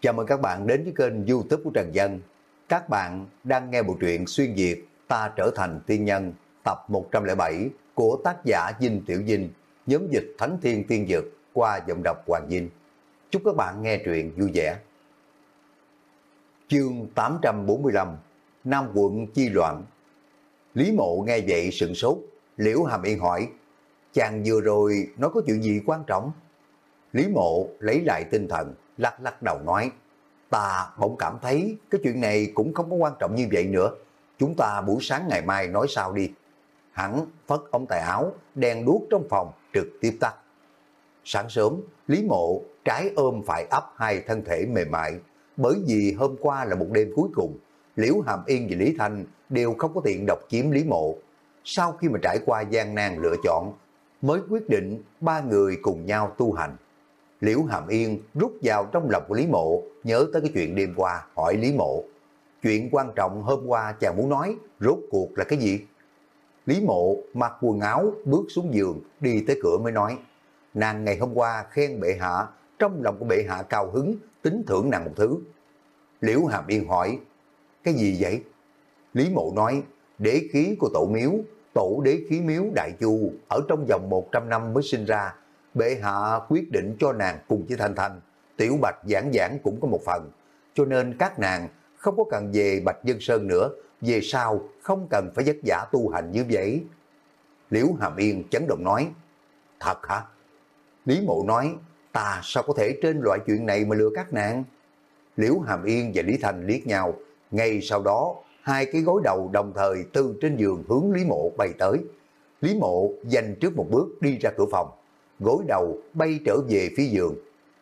Chào mừng các bạn đến với kênh youtube của Trần Dân. Các bạn đang nghe bộ truyện Xuyên Việt Ta Trở Thành Tiên Nhân tập 107 của tác giả Dinh Tiểu Dinh, nhóm dịch Thánh Thiên Tiên Dực qua giọng đọc Hoàng Dinh. Chúc các bạn nghe truyện vui vẻ. Chương 845 Nam quận chi loạn Lý mộ nghe vậy sừng sốt, Liễu Hàm Yên hỏi, chàng vừa rồi nói có chuyện gì quan trọng? Lý mộ lấy lại tinh thần, lắc lắc đầu nói, ta bỗng cảm thấy cái chuyện này cũng không có quan trọng như vậy nữa. Chúng ta buổi sáng ngày mai nói sao đi. Hắn phất ống tài áo, đèn đuốc trong phòng trực tiếp tắt. Sáng sớm, Lý Mộ trái ôm phải ấp hai thân thể mềm mại, bởi vì hôm qua là một đêm cuối cùng, Liễu Hàm Yên và Lý Thanh đều không có tiện độc chiếm Lý Mộ. Sau khi mà trải qua gian nan lựa chọn, mới quyết định ba người cùng nhau tu hành. Liễu Hàm Yên rút vào trong lòng của Lý Mộ, nhớ tới cái chuyện đêm qua, hỏi Lý Mộ. Chuyện quan trọng hôm qua chàng muốn nói, rốt cuộc là cái gì? Lý Mộ mặc quần áo, bước xuống giường, đi tới cửa mới nói. Nàng ngày hôm qua khen bệ hạ, trong lòng của bệ hạ cao hứng, tính thưởng nàng một thứ. Liễu Hàm Yên hỏi, cái gì vậy? Lý Mộ nói, đế khí của tổ miếu, tổ đế khí miếu Đại Chu ở trong vòng 100 năm mới sinh ra, bệ hạ quyết định cho nàng cùng với Thanh Thanh, Tiểu Bạch giảng giảng cũng có một phần, cho nên các nàng không có cần về Bạch Dân Sơn nữa, về sau không cần phải vất vả tu hành như vậy. Liễu Hàm Yên chấn động nói, thật hả? Lý Mộ nói, ta sao có thể trên loại chuyện này mà lừa các nàng? Liễu Hàm Yên và Lý Thành liếc nhau, ngay sau đó hai cái gối đầu đồng thời từ trên giường hướng Lý Mộ bay tới. Lý Mộ dành trước một bước đi ra cửa phòng, gối đầu bay trở về phía giường.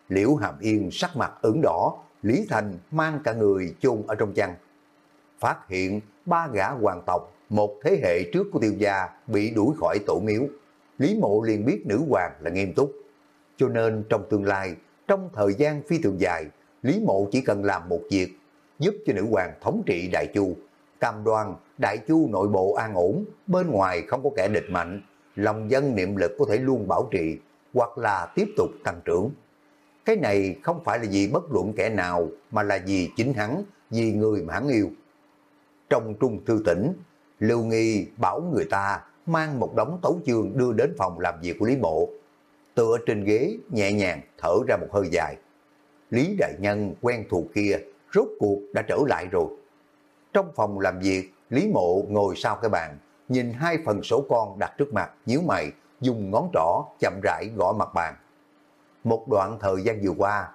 Liễu Hàm Yên sắc mặt ửng đỏ, Lý Thành mang cả người chôn ở trong chăn. Phát hiện ba gã hoàng tộc, một thế hệ trước của tiêu gia bị đuổi khỏi tổ miếu. Lý Mộ liền biết nữ hoàng là nghiêm túc. Cho nên trong tương lai, trong thời gian phi thường dài, Lý Mộ chỉ cần làm một việc, giúp cho nữ hoàng thống trị Đại Chu. Cam đoan Đại Chu nội bộ an ổn, bên ngoài không có kẻ địch mạnh, lòng dân niệm lực có thể luôn bảo trì, hoặc là tiếp tục tăng trưởng. Cái này không phải là vì bất luận kẻ nào, mà là vì chính hắn, vì người mà hắn yêu. Trong trung thư tỉnh, Lưu Nghi bảo người ta mang một đống tấu chương đưa đến phòng làm việc của Lý Mộ. Tựa trên ghế, nhẹ nhàng thở ra một hơi dài. Lý Đại Nhân quen thuộc kia, rốt cuộc đã trở lại rồi. Trong phòng làm việc, Lý Mộ ngồi sau cái bàn, nhìn hai phần sổ con đặt trước mặt, nhíu mày, dùng ngón trỏ chậm rãi gõ mặt bàn. Một đoạn thời gian vừa qua,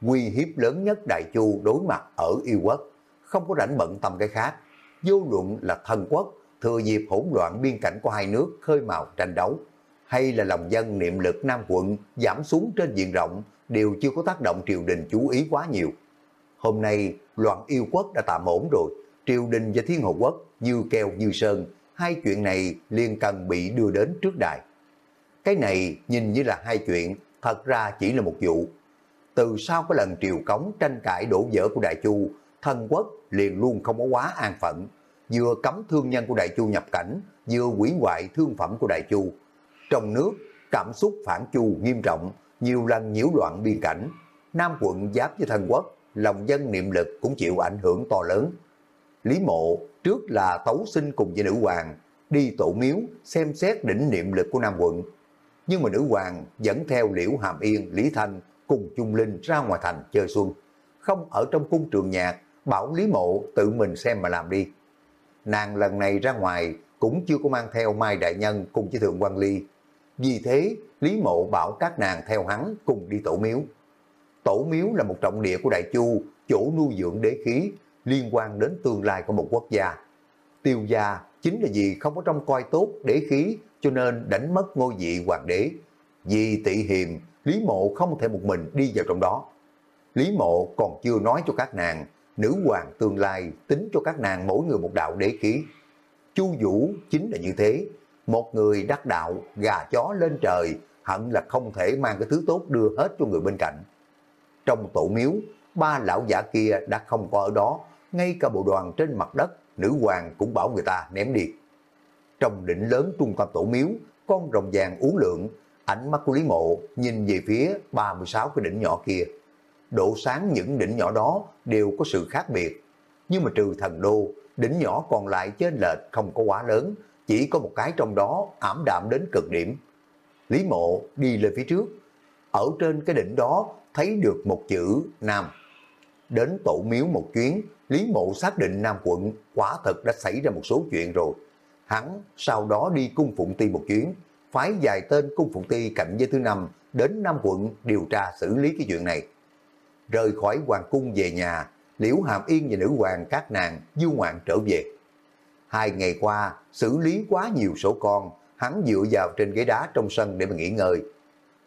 nguy hiếp lớn nhất Đại Chu đối mặt ở yêu quốc, không có rảnh bận tâm cái khác. Vô luận là thần quốc, thừa dịp hỗn loạn biên cảnh của hai nước khơi mào tranh đấu, hay là lòng dân niệm lực Nam quận giảm xuống trên diện rộng đều chưa có tác động triều đình chú ý quá nhiều. Hôm nay, loạn yêu quốc đã tạm ổn rồi, triều đình và thiên hồ quốc như keo như sơn, hai chuyện này liên cần bị đưa đến trước đại cái này nhìn như là hai chuyện, thật ra chỉ là một vụ. Từ sau cái lần triều cống tranh cãi đổ vỡ của Đại Chu, thần quốc liền luôn không có quá an phận, vừa cấm thương nhân của Đại Chu nhập cảnh, vừa quỷ hoại thương phẩm của Đại Chu. Trong nước, cảm xúc phản Chu nghiêm trọng, nhiều lần nhiễu loạn biên cảnh. Nam quận giáp với thần quốc, lòng dân niệm lực cũng chịu ảnh hưởng to lớn. Lý mộ trước là tấu sinh cùng với nữ hoàng, đi tổ miếu xem xét đỉnh niệm lực của Nam quận. Nhưng mà nữ hoàng dẫn theo Liễu Hàm Yên, Lý Thanh cùng Trung Linh ra ngoài thành chơi xuân. Không ở trong cung trường nhạc, bảo Lý Mộ tự mình xem mà làm đi. Nàng lần này ra ngoài cũng chưa có mang theo Mai Đại Nhân cùng với Thượng quan Ly. Vì thế, Lý Mộ bảo các nàng theo hắn cùng đi tổ miếu. Tổ miếu là một trọng địa của Đại Chu, chỗ nuôi dưỡng đế khí, liên quan đến tương lai của một quốc gia. Tiêu gia chính là vì không có trong coi tốt đế khí, cho nên đánh mất ngôi vị hoàng đế. Vì tị hiềm, Lý Mộ không thể một mình đi vào trong đó. Lý Mộ còn chưa nói cho các nàng, nữ hoàng tương lai tính cho các nàng mỗi người một đạo đế khí. Chu Vũ chính là như thế, một người đắc đạo, gà chó lên trời, hận là không thể mang cái thứ tốt đưa hết cho người bên cạnh. Trong tổ miếu, ba lão giả kia đã không có ở đó, ngay cả bộ đoàn trên mặt đất, nữ hoàng cũng bảo người ta ném đi. Trong đỉnh lớn trung tâm tổ miếu, con rồng vàng uống lượng, ánh mắt của Lý Mộ nhìn về phía 36 cái đỉnh nhỏ kia. độ sáng những đỉnh nhỏ đó đều có sự khác biệt. Nhưng mà trừ thần đô, đỉnh nhỏ còn lại trên lệch không có quá lớn, chỉ có một cái trong đó ảm đạm đến cực điểm. Lý mộ đi lên phía trước, ở trên cái đỉnh đó thấy được một chữ Nam. Đến tổ miếu một chuyến, Lý mộ xác định Nam quận quả thật đã xảy ra một số chuyện rồi. Hắn sau đó đi cung Phụng Ti một chuyến, phái dài tên cung Phụng Ti cạnh với thứ năm đến Nam quận điều tra xử lý cái chuyện này. Rời khỏi hoàng cung về nhà, Liễu Hàm Yên và nữ hoàng các nàng du ngoạn trở về. Hai ngày qua, xử lý quá nhiều sổ con, hắn dựa vào trên ghế đá trong sân để mà nghỉ ngơi.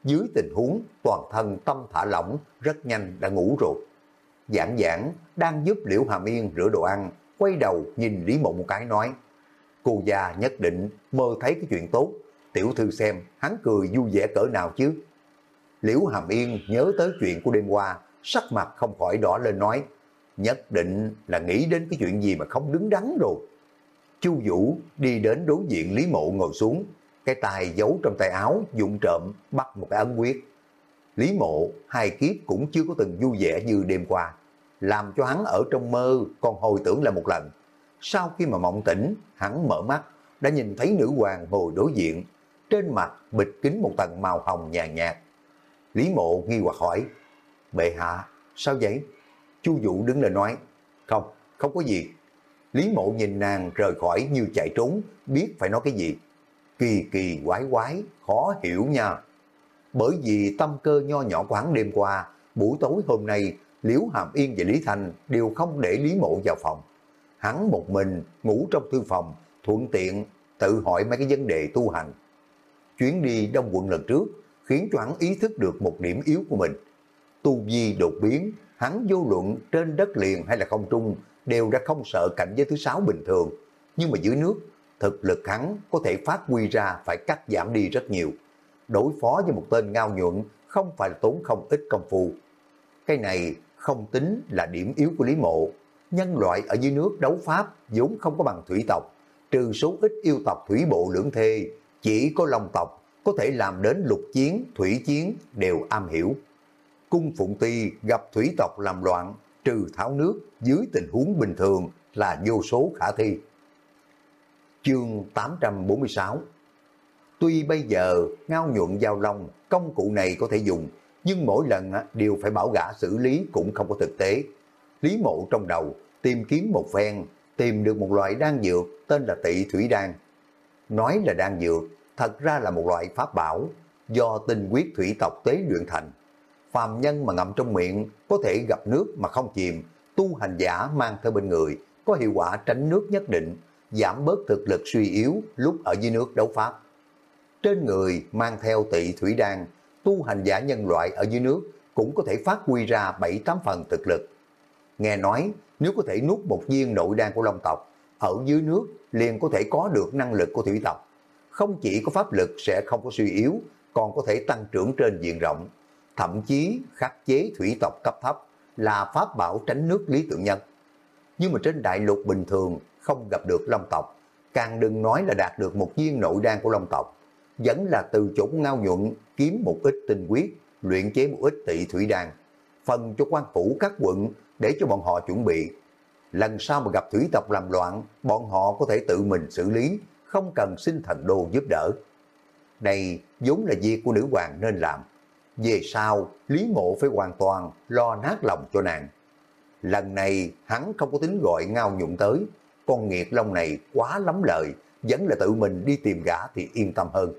Dưới tình huống toàn thân tâm thả lỏng, rất nhanh đã ngủ rồi. Giảng giảng đang giúp Liễu Hàm Yên rửa đồ ăn, quay đầu nhìn Lý Mộ một cái nói, cô già nhất định mơ thấy cái chuyện tốt, tiểu thư xem hắn cười vui vẻ cỡ nào chứ. Liễu Hàm Yên nhớ tới chuyện của đêm qua, sắc mặt không khỏi đỏ lên nói, nhất định là nghĩ đến cái chuyện gì mà không đứng đắn rồi. Chu Vũ đi đến đối diện Lý Mộ ngồi xuống, cái tay giấu trong tay áo, dụng trộm, bắt một cái ấn quyết. Lý Mộ hai kiếp cũng chưa có từng vui vẻ như đêm qua, làm cho hắn ở trong mơ còn hồi tưởng lại một lần. Sau khi mà mộng tỉnh, hắn mở mắt, đã nhìn thấy nữ hoàng ngồi đối diện, trên mặt bịch kín một tầng màu hồng nhàn nhạt. Lý Mộ nghi hoặc hỏi, bệ hạ, sao vậy? Chu Vũ đứng lên nói, không, không có gì. Lý Mộ nhìn nàng rời khỏi như chạy trốn, biết phải nói cái gì. Kỳ kỳ quái quái, khó hiểu nha. Bởi vì tâm cơ nho nhỏ của hắn đêm qua, buổi tối hôm nay, Liễu Hàm Yên và Lý Thành đều không để Lý Mộ vào phòng. Hắn một mình ngủ trong thư phòng, thuận tiện tự hỏi mấy cái vấn đề tu hành. Chuyến đi đông quận lần trước khiến cho hắn ý thức được một điểm yếu của mình. Tu vi đột biến, hắn vô luận trên đất liền hay là không trung đều đã không sợ cảnh giới thứ sáu bình thường. Nhưng mà dưới nước, thực lực hắn có thể phát huy ra phải cắt giảm đi rất nhiều. Đối phó với một tên ngao nhuận không phải là tốn không ít công phu. Cái này không tính là điểm yếu của Lý Mộ. Nhân loại ở dưới nước đấu pháp vốn không có bằng thủy tộc, trừ số ít yêu tộc thủy bộ lưỡng thê, chỉ có long tộc có thể làm đến lục chiến, thủy chiến đều am hiểu. Cung Phụng Ti gặp thủy tộc làm loạn, trừ tháo nước dưới tình huống bình thường là vô số khả thi. Chương 846 Tuy bây giờ ngao nhuận giao long, công cụ này có thể dùng, nhưng mỗi lần đều phải bảo gã xử lý cũng không có thực tế. Lý mộ trong đầu tìm kiếm một phen, tìm được một loại đan dược tên là tị thủy đan. Nói là đan dược, thật ra là một loại pháp bảo do tinh huyết thủy tộc tế luyện thành. Phàm nhân mà ngậm trong miệng có thể gặp nước mà không chìm, tu hành giả mang theo bên người có hiệu quả tránh nước nhất định, giảm bớt thực lực suy yếu lúc ở dưới nước đấu pháp. Trên người mang theo tị thủy đan, tu hành giả nhân loại ở dưới nước cũng có thể phát huy ra 7-8 phần thực lực. Nghe nói nếu có thể nuốt một viên nội đan của Long tộc, ở dưới nước liền có thể có được năng lực của thủy tộc. Không chỉ có pháp lực sẽ không có suy yếu, còn có thể tăng trưởng trên diện rộng, thậm chí khắc chế thủy tộc cấp thấp là pháp bảo tránh nước lý tưởng nhân. Nhưng mà trên đại lục bình thường không gặp được long tộc, càng đừng nói là đạt được một viên nội đan của long tộc, vẫn là từ chỗ ngao nhuận kiếm một ít tinh quyết, luyện chế một ít tị thủy đan, phân cho quan phủ các quận để cho bọn họ chuẩn bị. Lần sau mà gặp thủy tộc làm loạn, bọn họ có thể tự mình xử lý, không cần xin thần đô giúp đỡ. Đây vốn là việc của nữ hoàng nên làm. Về sau, Lý Mộ phải hoàn toàn lo nát lòng cho nàng. Lần này hắn không có tính gọi ngao nhụng tới, con nghiệt long này quá lắm lời, vẫn là tự mình đi tìm gã thì yên tâm hơn.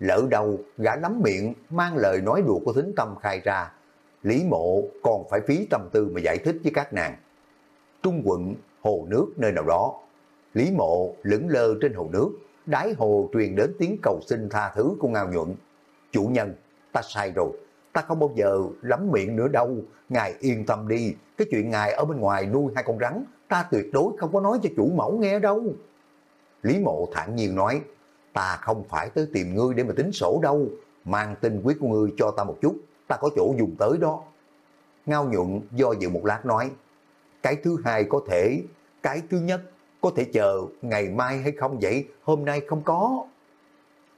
Lỡ đâu gã lắm miệng mang lời nói đùa của thính tâm khai ra, Lý Mộ còn phải phí tâm tư mà giải thích với các nàng. Trung quận, hồ nước nơi nào đó, Lý Mộ lững lơ trên hồ nước, đáy hồ truyền đến tiếng cầu xin tha thứ của Ngao Nhuận. Chủ nhân, ta sai rồi, ta không bao giờ lắm miệng nữa đâu, ngài yên tâm đi, cái chuyện ngài ở bên ngoài nuôi hai con rắn, ta tuyệt đối không có nói cho chủ mẫu nghe đâu. Lý Mộ thản nhiên nói, ta không phải tới tìm ngươi để mà tính sổ đâu, mang tinh quyết của ngươi cho ta một chút, ta có chỗ dùng tới đó. Ngao nhuận do dự một lát nói, cái thứ hai có thể, cái thứ nhất có thể chờ ngày mai hay không vậy, hôm nay không có.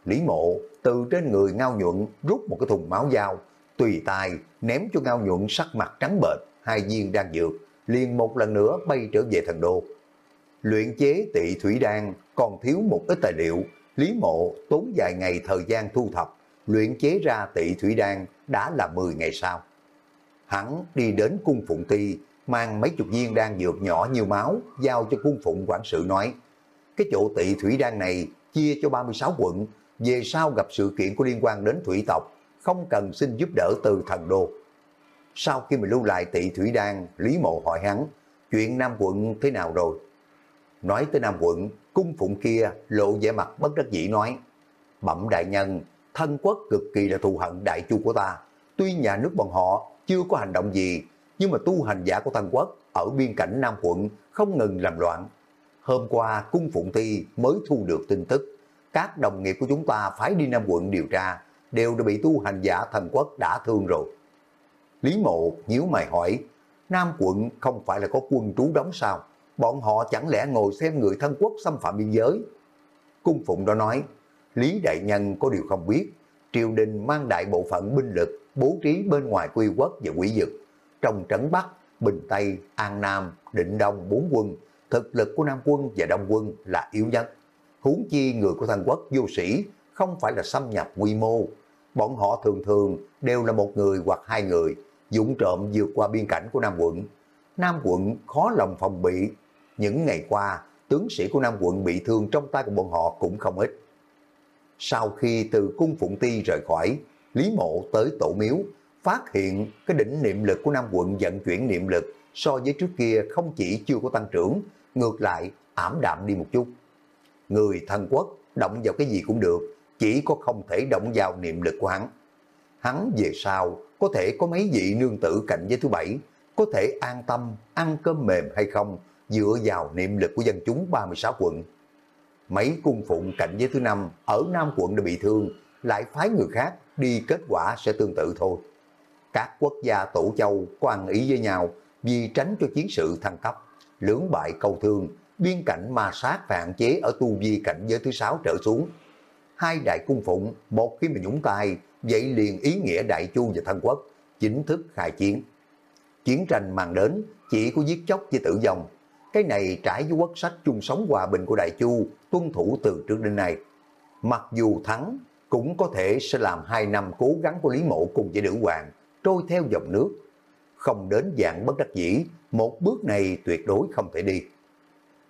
Lý mộ từ trên người ngao nhuận rút một cái thùng máu dao, tùy tài ném cho ngao nhuận sắc mặt trắng bệch hai viên đang dược, liền một lần nữa bay trở về thần đô. Luyện chế tị thủy đan còn thiếu một ít tài liệu, Lý Mộ tốn vài ngày thời gian thu thập, luyện chế ra tị thủy đan đã là 10 ngày sau. Hắn đi đến cung phụng ti, mang mấy chục viên đan dược nhỏ như máu, giao cho cung phụng quản sự nói, cái chỗ tị thủy đan này chia cho 36 quận, về sau gặp sự kiện có liên quan đến thủy tộc, không cần xin giúp đỡ từ thần đô. Sau khi mình lưu lại tị thủy đan, Lý Mộ hỏi hắn, chuyện Nam quận thế nào rồi? Nói tới Nam quận, cung phụng kia lộ vẻ mặt bất đắc dĩ nói, bẩm đại nhân, thân quốc cực kỳ là thù hận đại chu của ta. Tuy nhà nước bọn họ chưa có hành động gì, nhưng mà tu hành giả của thân quốc ở biên cảnh Nam quận không ngừng làm loạn. Hôm qua cung phụng thi mới thu được tin tức, các đồng nghiệp của chúng ta phải đi Nam quận điều tra, đều đã bị tu hành giả thần quốc đã thương rồi. Lý mộ nhíu mày hỏi, Nam quận không phải là có quân trú đóng sao? Bọn họ chẳng lẽ ngồi xem người thân quốc xâm phạm biên giới? Cung phụng đó nói, Lý Đại Nhân có điều không biết, triều đình mang đại bộ phận binh lực bố trí bên ngoài quy quốc và quỷ dực. Trong trấn Bắc, Bình Tây, An Nam, Định Đông bốn quân, thực lực của Nam quân và Đông quân là yếu nhất. Huống chi người của thân quốc vô sĩ không phải là xâm nhập quy mô. Bọn họ thường thường đều là một người hoặc hai người, dũng trộm vượt qua biên cảnh của Nam quận. Nam quận khó lòng phòng bị. Những ngày qua, tướng sĩ của Nam quận bị thương trong tay của bọn họ cũng không ít. Sau khi từ cung Phụng Ti rời khỏi, Lý Mộ tới tổ miếu, phát hiện cái đỉnh niệm lực của Nam quận vận chuyển niệm lực so với trước kia không chỉ chưa có tăng trưởng, ngược lại ảm đạm đi một chút. Người thần quốc động vào cái gì cũng được, chỉ có không thể động vào niệm lực của hắn. Hắn về sau có thể có mấy vị nương tử cạnh với thứ bảy, có thể an tâm ăn cơm mềm hay không dựa vào niệm lực của dân chúng 36 quận. Mấy cung phụng cạnh với thứ năm ở Nam quận đã bị thương, lại phái người khác đi kết quả sẽ tương tự thôi. Các quốc gia tổ châu có ăn ý với nhau vì tránh cho chiến sự thăng cấp, lưỡng bại câu thương, biên cảnh ma sát và hạn chế ở tu vi cảnh giới thứ sáu trở xuống. Hai đại cung phụng, một khi mà nhúng tay, vậy liền ý nghĩa đại chu và thân quốc, chính thức khai chiến. Chiến tranh mang đến chỉ có giết chóc với tử vong. Cái này trái với quốc sách chung sống hòa bình của đại chu, tuân thủ từ trước đến nay. Mặc dù thắng, cũng có thể sẽ làm hai năm cố gắng của Lý Mộ cùng với nữ hoàng, trôi theo dòng nước. Không đến dạng bất đắc dĩ, một bước này tuyệt đối không thể đi.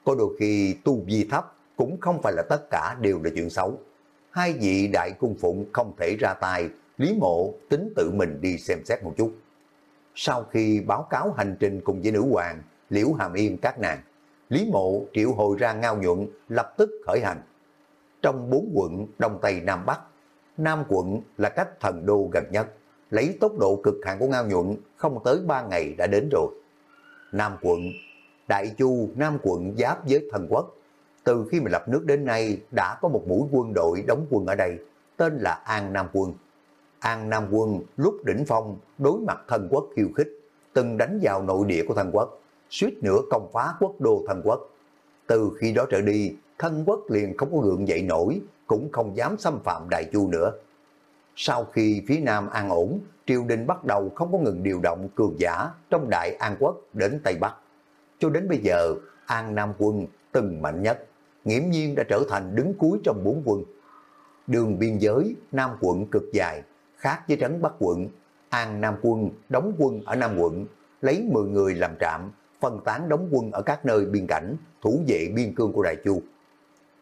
Có đôi khi tu vi thấp cũng không phải là tất cả đều là chuyện xấu. Hai vị đại cung phụng không thể ra tay, Lý Mộ tính tự mình đi xem xét một chút. Sau khi báo cáo hành trình cùng với nữ hoàng, Liễu Hàm Yên các nàng, Lý Mộ triệu hồi ra ngao nhuận lập tức khởi hành. Trong bốn quận Đông Tây Nam Bắc, Nam quận là cách thần đô gần nhất, lấy tốc độ cực hạn của ngao nhuận không tới 3 ngày đã đến rồi. Nam quận, Đại Chu, Nam quận giáp với thần quốc. Từ khi mà lập nước đến nay đã có một mũi quân đội đóng quân ở đây, tên là An Nam quân. An Nam quân lúc đỉnh phong đối mặt thần quốc khiêu khích, từng đánh vào nội địa của thần quốc, suýt nữa công phá quốc đô thần quốc. Từ khi đó trở đi, thân quốc liền không có gượng dậy nổi, cũng không dám xâm phạm Đại Chu nữa. Sau khi phía Nam an ổn, triều đình bắt đầu không có ngừng điều động cường giả trong Đại An Quốc đến Tây Bắc. Cho đến bây giờ, An Nam quân từng mạnh nhất, nghiễm nhiên đã trở thành đứng cuối trong bốn quân. Đường biên giới Nam quận cực dài, khác với trấn Bắc quận, An Nam quân đóng quân ở Nam quận, lấy 10 người làm trạm, phân tán đóng quân ở các nơi biên cảnh, thủ vệ biên cương của Đại Chu.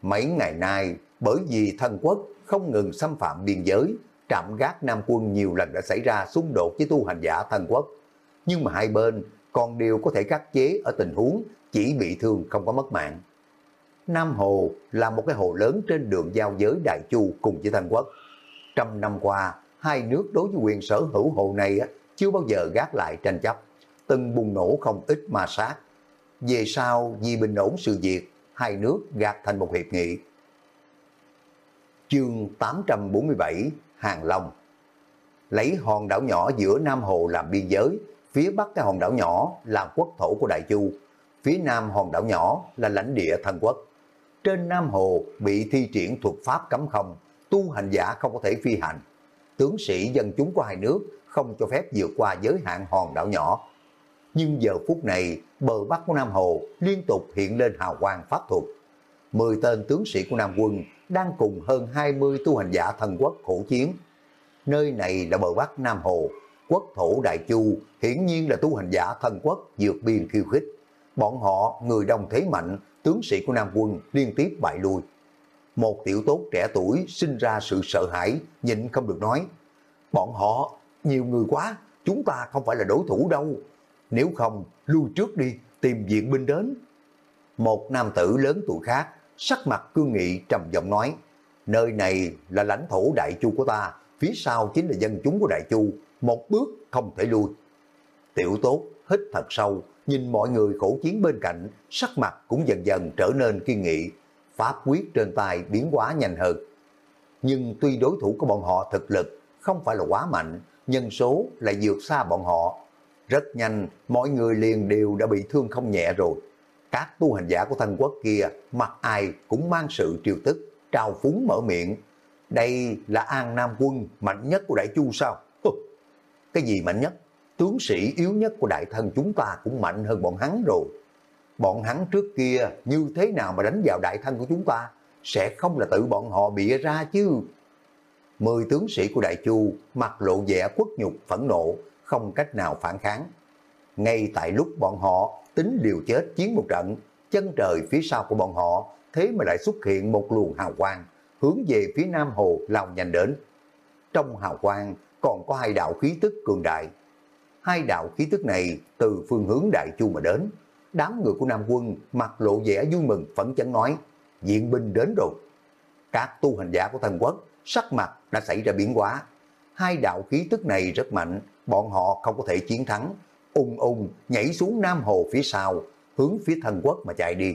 Mấy ngày nay, bởi vì thân quốc không ngừng xâm phạm biên giới, trạm gác Nam quân nhiều lần đã xảy ra xung đột với tu hành giả thân quốc. Nhưng mà hai bên còn đều có thể khắc chế ở tình huống chỉ bị thương không có mất mạng. Nam Hồ là một cái hồ lớn trên đường giao giới Đại Chu cùng với Thanh Quốc. Trăm năm qua, hai nước đối với quyền sở hữu hồ này chưa bao giờ gác lại tranh chấp, từng bùng nổ không ít ma sát. Về sau, vì bình ổn sự việc, hai nước gạt thành một hiệp nghị. Chương 847 Hàng Long Lấy hòn đảo nhỏ giữa Nam Hồ làm biên giới, phía bắc cái hòn đảo nhỏ là quốc thổ của Đại Chu, phía nam hòn đảo nhỏ là lãnh địa thần quốc. Trên Nam Hồ bị thi triển thuật pháp cấm không, tu hành giả không có thể phi hành. Tướng sĩ dân chúng của hai nước không cho phép vượt qua giới hạn hòn đảo nhỏ. Nhưng giờ phút này, bờ bắc của Nam Hồ liên tục hiện lên hào quang pháp thuật. Mười tên tướng sĩ của Nam quân đang cùng hơn 20 tu hành giả thần quốc khổ chiến. Nơi này là bờ bắc Nam Hồ, quốc thổ Đại Chu, hiển nhiên là tu hành giả thần quốc vượt biên khiêu khích. Bọn họ, người đông thế mạnh, tướng sĩ của Nam quân liên tiếp bại lui. Một tiểu tốt trẻ tuổi sinh ra sự sợ hãi, nhịn không được nói. Bọn họ, nhiều người quá, chúng ta không phải là đối thủ đâu. Nếu không, lui trước đi, tìm viện binh đến. Một nam tử lớn tuổi khác, sắc mặt cương nghị trầm giọng nói, nơi này là lãnh thổ Đại Chu của ta, phía sau chính là dân chúng của Đại Chu, một bước không thể lui. Tiểu tốt hít thật sâu, nhìn mọi người khổ chiến bên cạnh, sắc mặt cũng dần dần trở nên kiên nghị, pháp quyết trên tay biến hóa nhanh hơn. Nhưng tuy đối thủ của bọn họ thực lực không phải là quá mạnh, nhân số lại vượt xa bọn họ. Rất nhanh, mọi người liền đều đã bị thương không nhẹ rồi. Các tu hành giả của thân quốc kia, mặt ai cũng mang sự triều tức, trào phúng mở miệng. Đây là An Nam quân mạnh nhất của Đại Chu sao? Cái gì mạnh nhất? Tướng sĩ yếu nhất của đại thân chúng ta cũng mạnh hơn bọn hắn rồi. Bọn hắn trước kia như thế nào mà đánh vào đại thân của chúng ta? Sẽ không là tự bọn họ bịa ra chứ. Mười tướng sĩ của Đại Chu mặt lộ vẻ quất nhục phẫn nộ, không cách nào phản kháng. Ngay tại lúc bọn họ tính liều chết chiến một trận, chân trời phía sau của bọn họ thế mà lại xuất hiện một luồng hào quang, hướng về phía Nam Hồ lao nhanh đến. Trong hào quang còn có hai đạo khí tức cường đại. Hai đạo khí tức này từ phương hướng Đại Chu mà đến. Đám người của Nam quân mặt lộ vẻ vui mừng phấn chấn nói, diện binh đến rồi. Các tu hành giả của thần quốc sắc mặt đã xảy ra biến hóa. Hai đạo khí tức này rất mạnh, bọn họ không có thể chiến thắng, ung ung nhảy xuống Nam Hồ phía sau, hướng phía thần quốc mà chạy đi.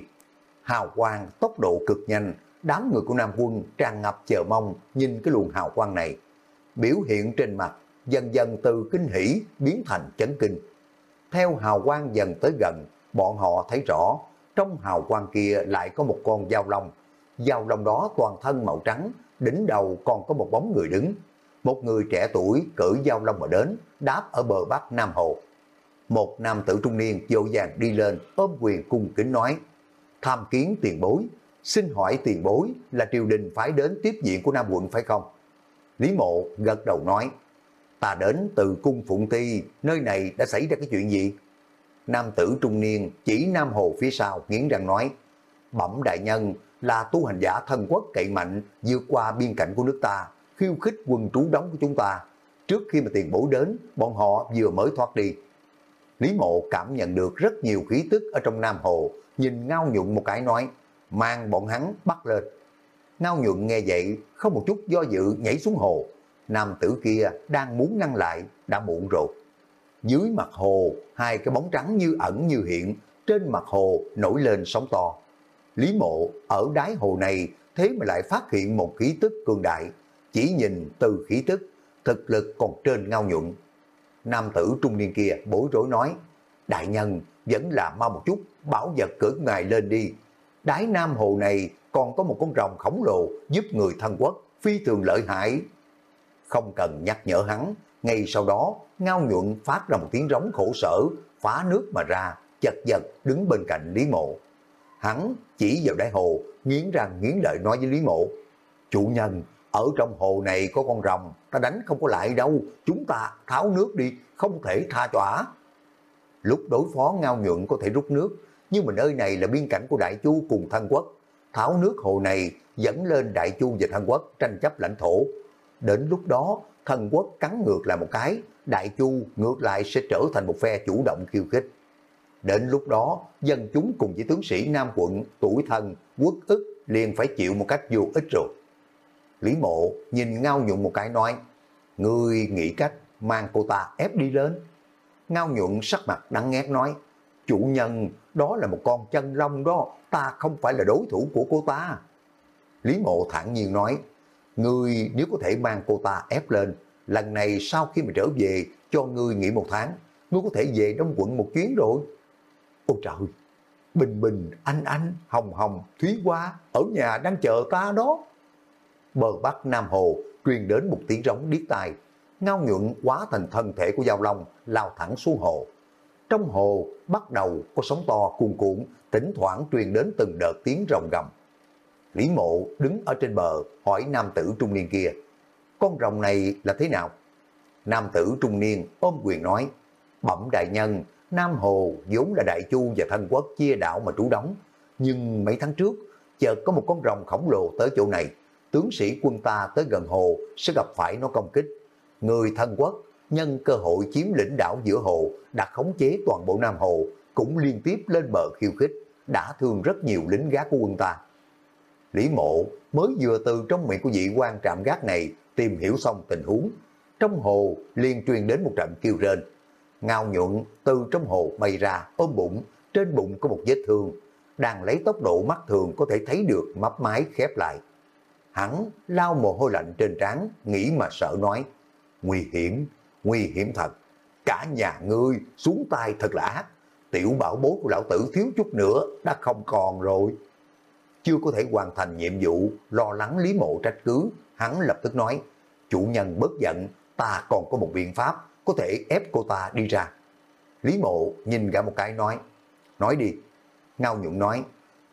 Hào quang tốc độ cực nhanh, đám người của Nam quân tràn ngập chờ mong nhìn cái luồng hào quang này. Biểu hiện trên mặt dần dần từ kinh hỉ biến thành chấn kinh. Theo hào quang dần tới gần, bọn họ thấy rõ, trong hào quang kia lại có một con dao long. Dao long đó toàn thân màu trắng, đỉnh đầu còn có một bóng người đứng. Một người trẻ tuổi cử dao long mà đến, đáp ở bờ bắc Nam Hồ. Một nam tử trung niên dội vàng đi lên, ôm quyền cung kính nói, tham kiến tiền bối, xin hỏi tiền bối là triều đình phái đến tiếp diện của Nam quận phải không? Lý mộ gật đầu nói, ta đến từ cung Phụng Ti, nơi này đã xảy ra cái chuyện gì? Nam tử trung niên chỉ Nam Hồ phía sau nghiến răng nói, bẩm đại nhân là tu hành giả thân quốc cậy mạnh vượt qua biên cảnh của nước ta, khiêu khích quân trú đóng của chúng ta. Trước khi mà tiền bổ đến, bọn họ vừa mới thoát đi. Lý mộ cảm nhận được rất nhiều khí tức ở trong Nam Hồ, nhìn ngao nhuận một cái nói, mang bọn hắn bắt lên. Ngao nhuận nghe vậy, không một chút do dự nhảy xuống hồ. Nam tử kia đang muốn ngăn lại, đã muộn rồi. Dưới mặt hồ, hai cái bóng trắng như ẩn như hiện, trên mặt hồ nổi lên sóng to. Lý mộ ở đáy hồ này thế mà lại phát hiện một khí tức cường đại. Chỉ nhìn từ khí tức, thực lực còn trên ngao nhuận. Nam tử trung niên kia bối rối nói, đại nhân vẫn là mau một chút, bảo vật cử ngài lên đi. đái Nam Hồ này còn có một con rồng khổng lồ giúp người thân quốc, phi thường lợi hại. Không cần nhắc nhở hắn, ngay sau đó ngao nhuận phát ra một tiếng rống khổ sở, phá nước mà ra, chật vật đứng bên cạnh Lý Mộ. Hắn chỉ vào đại hồ, nghiến răng nghiến lợi nói với Lý Mộ, chủ nhân, ở trong hồ này có con rồng, ta đánh không có lại đâu, chúng ta tháo nước đi, không thể tha chỏa. Lúc đối phó ngao nhuận có thể rút nước, nhưng mà nơi này là biên cảnh của Đại Chu cùng thân quốc. Tháo nước hồ này dẫn lên Đại Chu và thân quốc tranh chấp lãnh thổ. Đến lúc đó, thân quốc cắn ngược lại một cái, Đại Chu ngược lại sẽ trở thành một phe chủ động khiêu khích. Đến lúc đó, dân chúng cùng với tướng sĩ Nam quận, tuổi thân, quốc ức liền phải chịu một cách vô ích rồi. Lý mộ nhìn ngao nhuận một cái nói, Ngươi nghĩ cách mang cô ta ép đi lên. Ngao nhuận sắc mặt đắng ngét nói, chủ nhân, đó là một con chân long đó, ta không phải là đối thủ của cô ta. Lý mộ thản nhiên nói, ngươi nếu có thể mang cô ta ép lên, lần này sau khi mà trở về cho ngươi nghỉ một tháng, ngươi có thể về Đông quận một chuyến rồi. Ôi trời, Bình Bình, anh anh, Hồng Hồng, Thúy Hoa ở nhà đang chờ ta đó. Bờ bắc Nam Hồ truyền đến một tiếng rống điếc tai. ngao nhuận quá thành thân thể của Giao Long, lao thẳng xuống hồ. Trong hồ bắt đầu có sóng to cuồn cuộn, thỉnh thoảng truyền đến từng đợt tiếng rồng gầm. Lý mộ đứng ở trên bờ hỏi nam tử trung niên kia, con rồng này là thế nào? Nam tử trung niên ôm quyền nói, bẩm đại nhân, Nam Hồ vốn là đại chu và thân quốc chia đảo mà trú đóng. Nhưng mấy tháng trước, chợt có một con rồng khổng lồ tới chỗ này, tướng sĩ quân ta tới gần hồ sẽ gặp phải nó công kích. Người thân quốc nhân cơ hội chiếm lĩnh đảo giữa hồ đã khống chế toàn bộ Nam Hồ, cũng liên tiếp lên bờ khiêu khích, đã thương rất nhiều lính gác của quân ta. Lý mộ mới vừa từ trong miệng của vị quan trạm gác này tìm hiểu xong tình huống. Trong hồ liền truyền đến một trận kêu rên. Ngao nhuận từ trong hồ bay ra ôm bụng, trên bụng có một vết thương. Đang lấy tốc độ mắt thường có thể thấy được mấp mái khép lại. Hắn lao mồ hôi lạnh trên trán, nghĩ mà sợ nói. Nguy hiểm, nguy hiểm thật. Cả nhà ngươi xuống tay thật là ác. Tiểu bảo bố của lão tử thiếu chút nữa đã không còn rồi. Chưa có thể hoàn thành nhiệm vụ, lo lắng Lý Mộ trách cứ, hắn lập tức nói, chủ nhân bất giận, ta còn có một biện pháp, có thể ép cô ta đi ra. Lý Mộ nhìn gã một cái nói, nói đi. Ngao nhượng nói,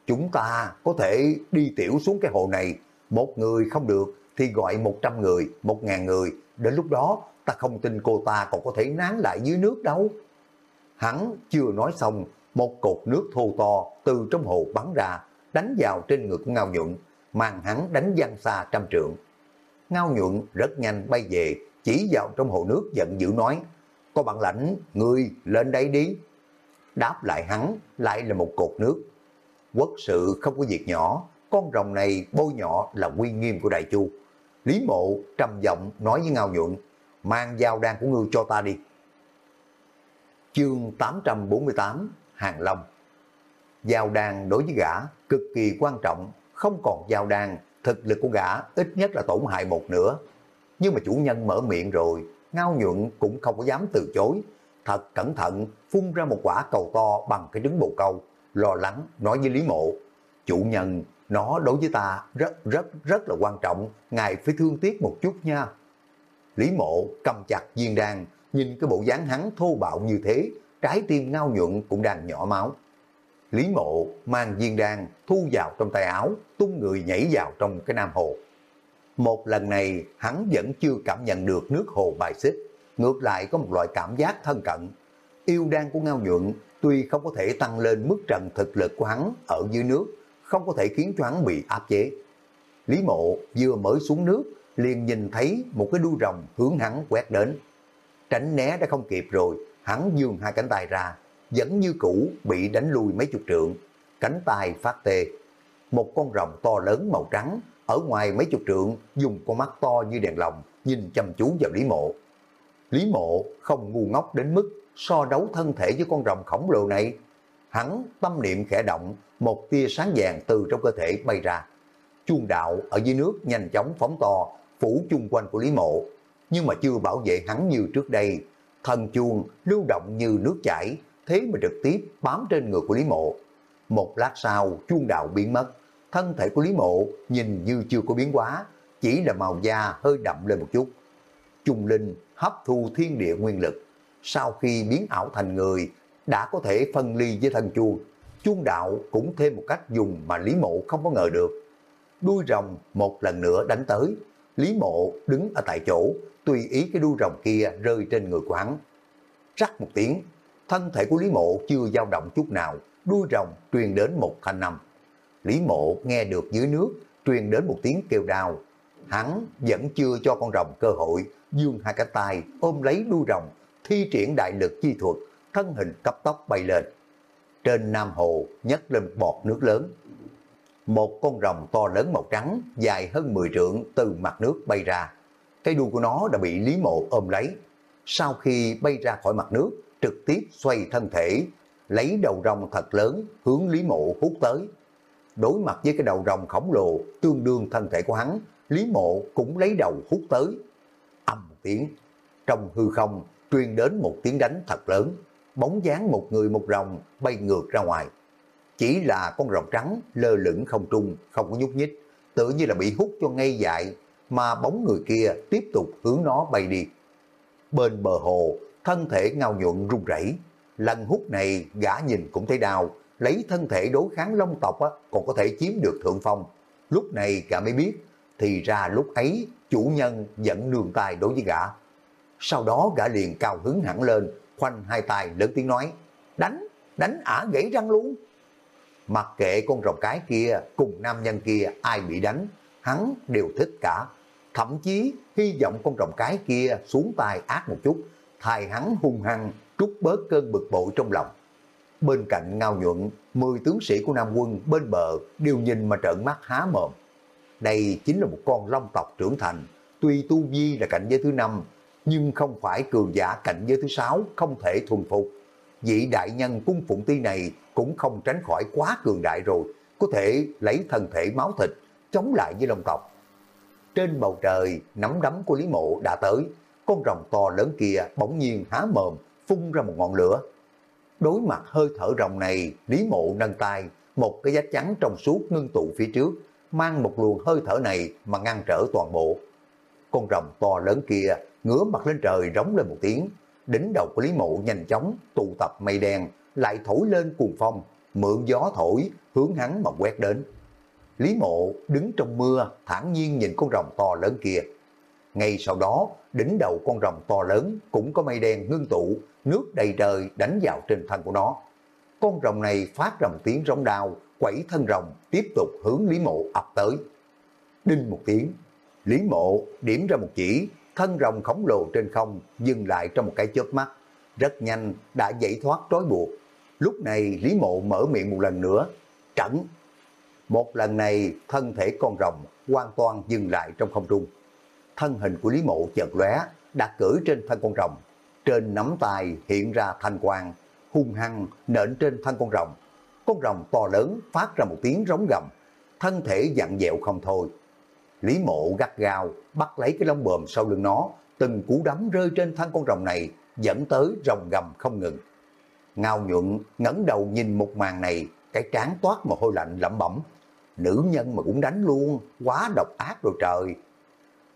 chúng ta có thể đi tiểu xuống cái hồ này, một người không được thì gọi 100 người, 1.000 người, đến lúc đó ta không tin cô ta còn có thể nán lại dưới nước đâu. Hắn chưa nói xong, một cột nước thô to từ trong hồ bắn ra, đánh vào trên ngực Ngao Nhuận, mang hắn đánh văng xa trăm trượng. Ngao Nhuận rất nhanh bay về, chỉ vào trong hồ nước giận dữ nói, có bạn lãnh, ngươi lên đây đi. Đáp lại hắn lại là một cột nước. Quốc sự không có việc nhỏ, con rồng này bôi nhỏ là quy nghiêm của Đại Chu. Lý mộ trầm giọng nói với Ngao Nhuận, mang dao đan của ngươi cho ta đi. Chương 848 Hàng Long Giao đan đối với gã cực kỳ quan trọng, không còn giao đan, thực lực của gã ít nhất là tổn hại một nửa. Nhưng mà chủ nhân mở miệng rồi, ngao nhuận cũng không có dám từ chối. Thật cẩn thận, phun ra một quả cầu to bằng cái trứng bồ câu, lo lắng nói với Lý Mộ. Chủ nhân, nó đối với ta rất rất rất là quan trọng, ngài phải thương tiếc một chút nha. Lý Mộ cầm chặt viên đàn, nhìn cái bộ dáng hắn thô bạo như thế, trái tim ngao nhuận cũng đang nhỏ máu. Lý Mộ mang viên đàn thu vào trong tay áo, tung người nhảy vào trong cái nam hồ. Một lần này hắn vẫn chưa cảm nhận được nước hồ bài xích, ngược lại có một loại cảm giác thân cận. Yêu đan của Ngao Nhuận tuy không có thể tăng lên mức trần thực lực của hắn ở dưới nước, không có thể khiến cho hắn bị áp chế. Lý Mộ vừa mới xuống nước, liền nhìn thấy một cái đuôi rồng hướng hắn quét đến. Tránh né đã không kịp rồi, hắn dương hai cánh tay ra, vẫn như cũ bị đánh lùi mấy chục trượng, cánh tay phát tê. Một con rồng to lớn màu trắng, ở ngoài mấy chục trượng dùng con mắt to như đèn lồng, nhìn chăm chú vào Lý Mộ. Lý Mộ không ngu ngốc đến mức so đấu thân thể với con rồng khổng lồ này. Hắn tâm niệm khẽ động, một tia sáng vàng từ trong cơ thể bay ra. Chuông đạo ở dưới nước nhanh chóng phóng to, phủ chung quanh của Lý Mộ. Nhưng mà chưa bảo vệ hắn như trước đây. Thần chuông lưu động như nước chảy, thế mà trực tiếp bám trên người của Lý Mộ. Một lát sau, chuông đạo biến mất, thân thể của Lý Mộ nhìn như chưa có biến hóa, chỉ là màu da hơi đậm lên một chút. Trung linh hấp thu thiên địa nguyên lực, sau khi biến ảo thành người, đã có thể phân ly với thân chuông. Chuông đạo cũng thêm một cách dùng mà Lý Mộ không có ngờ được. Đuôi rồng một lần nữa đánh tới, Lý Mộ đứng ở tại chỗ, tùy ý cái đuôi rồng kia rơi trên người của hắn. Rắc một tiếng, thân thể của Lý Mộ chưa dao động chút nào, đuôi rồng truyền đến một thanh năm. Lý Mộ nghe được dưới nước truyền đến một tiếng kêu đau. Hắn vẫn chưa cho con rồng cơ hội, dương hai cái tay ôm lấy đuôi rồng, thi triển đại lực chi thuật, thân hình cấp tốc bay lên. Trên Nam Hồ nhấc lên bọt nước lớn. Một con rồng to lớn màu trắng, dài hơn 10 trượng từ mặt nước bay ra. Cái đuôi của nó đã bị Lý Mộ ôm lấy. Sau khi bay ra khỏi mặt nước, trực tiếp xoay thân thể, lấy đầu rồng thật lớn hướng Lý Mộ hút tới. Đối mặt với cái đầu rồng khổng lồ tương đương thân thể của hắn, Lý Mộ cũng lấy đầu hút tới. Âm tiếng, trong hư không truyền đến một tiếng đánh thật lớn, bóng dáng một người một rồng bay ngược ra ngoài. Chỉ là con rồng trắng lơ lửng không trung, không có nhúc nhích, tự như là bị hút cho ngay dại, mà bóng người kia tiếp tục hướng nó bay đi. Bên bờ hồ, thân thể ngao nhuận run rẩy. Lần hút này gã nhìn cũng thấy đau, lấy thân thể đối kháng long tộc á, còn có thể chiếm được thượng phong. Lúc này gã mới biết, thì ra lúc ấy chủ nhân vẫn nương tay đối với gã. Sau đó gã liền cao hứng hẳn lên, khoanh hai tay lớn tiếng nói, đánh, đánh ả gãy răng luôn. Mặc kệ con rồng cái kia cùng nam nhân kia ai bị đánh, hắn đều thích cả. Thậm chí hy vọng con rồng cái kia xuống tay ác một chút, thài hắn hung hăng, trút bớt cơn bực bội trong lòng. Bên cạnh ngao nhuận, 10 tướng sĩ của Nam quân bên bờ đều nhìn mà trợn mắt há mồm. Đây chính là một con long tộc trưởng thành, tuy tu vi là cảnh giới thứ năm, nhưng không phải cường giả cảnh giới thứ sáu không thể thuần phục. Vị đại nhân cung phụng ti này cũng không tránh khỏi quá cường đại rồi, có thể lấy thân thể máu thịt chống lại với long tộc. Trên bầu trời, nắm đấm của Lý Mộ đã tới, con rồng to lớn kia bỗng nhiên há mồm, phun ra một ngọn lửa. Đối mặt hơi thở rồng này, Lý Mộ nâng tay, một cái giá trắng trong suốt ngưng tụ phía trước, mang một luồng hơi thở này mà ngăn trở toàn bộ. Con rồng to lớn kia ngửa mặt lên trời rống lên một tiếng, đỉnh đầu của Lý Mộ nhanh chóng tụ tập mây đen, lại thổi lên cuồng phong, mượn gió thổi, hướng hắn mà quét đến. Lý Mộ đứng trong mưa, thản nhiên nhìn con rồng to lớn kia. Ngay sau đó, đỉnh đầu con rồng to lớn cũng có mây đen ngưng tụ, nước đầy trời đánh vào trên thân của nó. Con rồng này phát rồng tiếng rống đau, quẩy thân rồng tiếp tục hướng Lý Mộ ập tới. Đinh một tiếng, Lý Mộ điểm ra một chỉ, thân rồng khổng lồ trên không dừng lại trong một cái chớp mắt. Rất nhanh đã giải thoát trói buộc. Lúc này Lý Mộ mở miệng một lần nữa, trận. Một lần này thân thể con rồng hoàn toàn dừng lại trong không trung. Thân hình của Lý Mộ chợt lóe đã cưỡi trên thân con rồng. Trên nắm tay hiện ra thanh quang, hung hăng nện trên thân con rồng. Con rồng to lớn phát ra một tiếng rống gầm, thân thể dặn dẹo không thôi. Lý mộ gắt gao, bắt lấy cái lông bờm sau lưng nó, từng cú đấm rơi trên thân con rồng này, dẫn tới rồng gầm không ngừng. Ngao nhuận ngẩng đầu nhìn một màn này, cái trán toát mồ hôi lạnh lẩm bẩm. Nữ nhân mà cũng đánh luôn, quá độc ác rồi trời.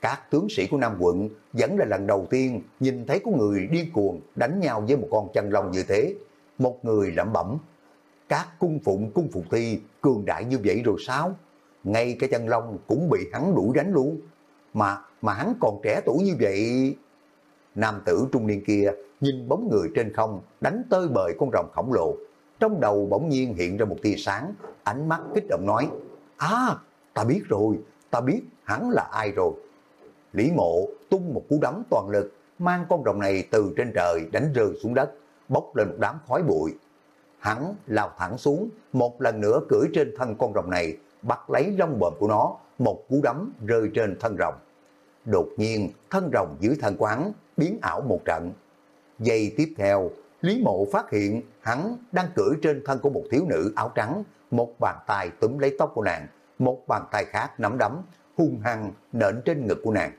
Các tướng sĩ của Nam quận vẫn là lần đầu tiên nhìn thấy có người điên cuồng đánh nhau với một con chân long như thế. Một người lẩm bẩm, các cung phụng cung phụng thi cường đại như vậy rồi sao? Ngay cái chân long cũng bị hắn đuổi đánh luôn. Mà mà hắn còn trẻ tuổi như vậy. Nam tử trung niên kia nhìn bóng người trên không đánh tơi bời con rồng khổng lồ. Trong đầu bỗng nhiên hiện ra một tia sáng, ánh mắt kích động nói, À, ta biết rồi, ta biết hắn là ai rồi. Lý mộ tung một cú đấm toàn lực, mang con rồng này từ trên trời đánh rơi xuống đất, bốc lên một đám khói bụi. Hắn lao thẳng xuống, một lần nữa cưỡi trên thân con rồng này, bắt lấy lông bờm của nó, một cú đấm rơi trên thân rồng. Đột nhiên, thân rồng dưới thân quán biến ảo một trận. Giây tiếp theo, Lý Mộ phát hiện hắn đang cưỡi trên thân của một thiếu nữ áo trắng, một bàn tay túm lấy tóc của nàng, một bàn tay khác nắm đấm, hung hăng nện trên ngực của nàng.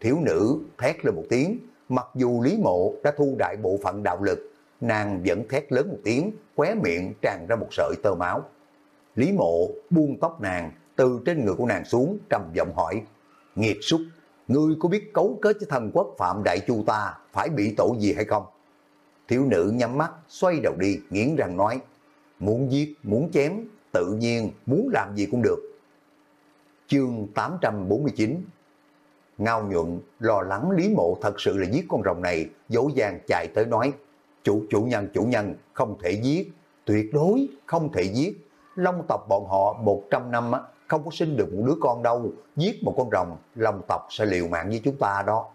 Thiếu nữ thét lên một tiếng, mặc dù Lý Mộ đã thu đại bộ phận đạo lực, nàng vẫn thét lớn một tiếng, khóe miệng tràn ra một sợi tơ máu. Lý mộ buông tóc nàng từ trên người của nàng xuống trầm giọng hỏi Nghiệt súc, ngươi có biết cấu kết với thần quốc Phạm Đại Chu ta phải bị tổ gì hay không? Thiếu nữ nhắm mắt xoay đầu đi nghiến răng nói Muốn giết, muốn chém, tự nhiên muốn làm gì cũng được. Chương 849 Ngao nhuận lo lắng Lý Mộ thật sự là giết con rồng này, dỗ dàng chạy tới nói, chủ chủ nhân chủ nhân không thể giết, tuyệt đối không thể giết, Long tộc bọn họ 100 năm không có sinh được một đứa con đâu, giết một con rồng, Long tộc sẽ liều mạng với chúng ta đó.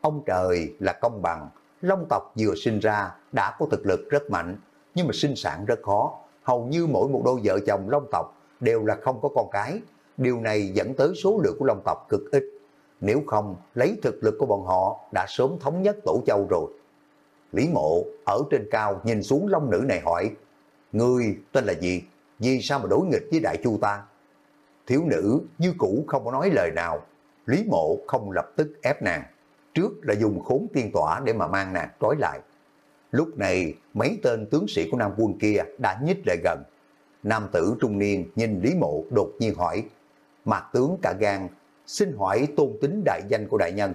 Ông trời là công bằng, Long tộc vừa sinh ra đã có thực lực rất mạnh, nhưng mà sinh sản rất khó. Hầu như mỗi một đôi vợ chồng Long tộc đều là không có con cái. Điều này dẫn tới số lượng của Long tộc cực ít. Nếu không, lấy thực lực của bọn họ đã sớm thống nhất tổ châu rồi. Lý mộ ở trên cao nhìn xuống Long nữ này hỏi, Ngươi tên là gì? Vì sao mà đối nghịch với đại chu ta? Thiếu nữ như cũ không có nói lời nào, Lý mộ không lập tức ép nàng, trước là dùng khốn tiên tỏa để mà mang nàng trói lại. Lúc này mấy tên tướng sĩ của Nam quân kia đã nhích lại gần. Nam tử trung niên nhìn Lý mộ đột nhiên hỏi, Mạc tướng cả gan, xin hỏi tôn tính đại danh của đại nhân.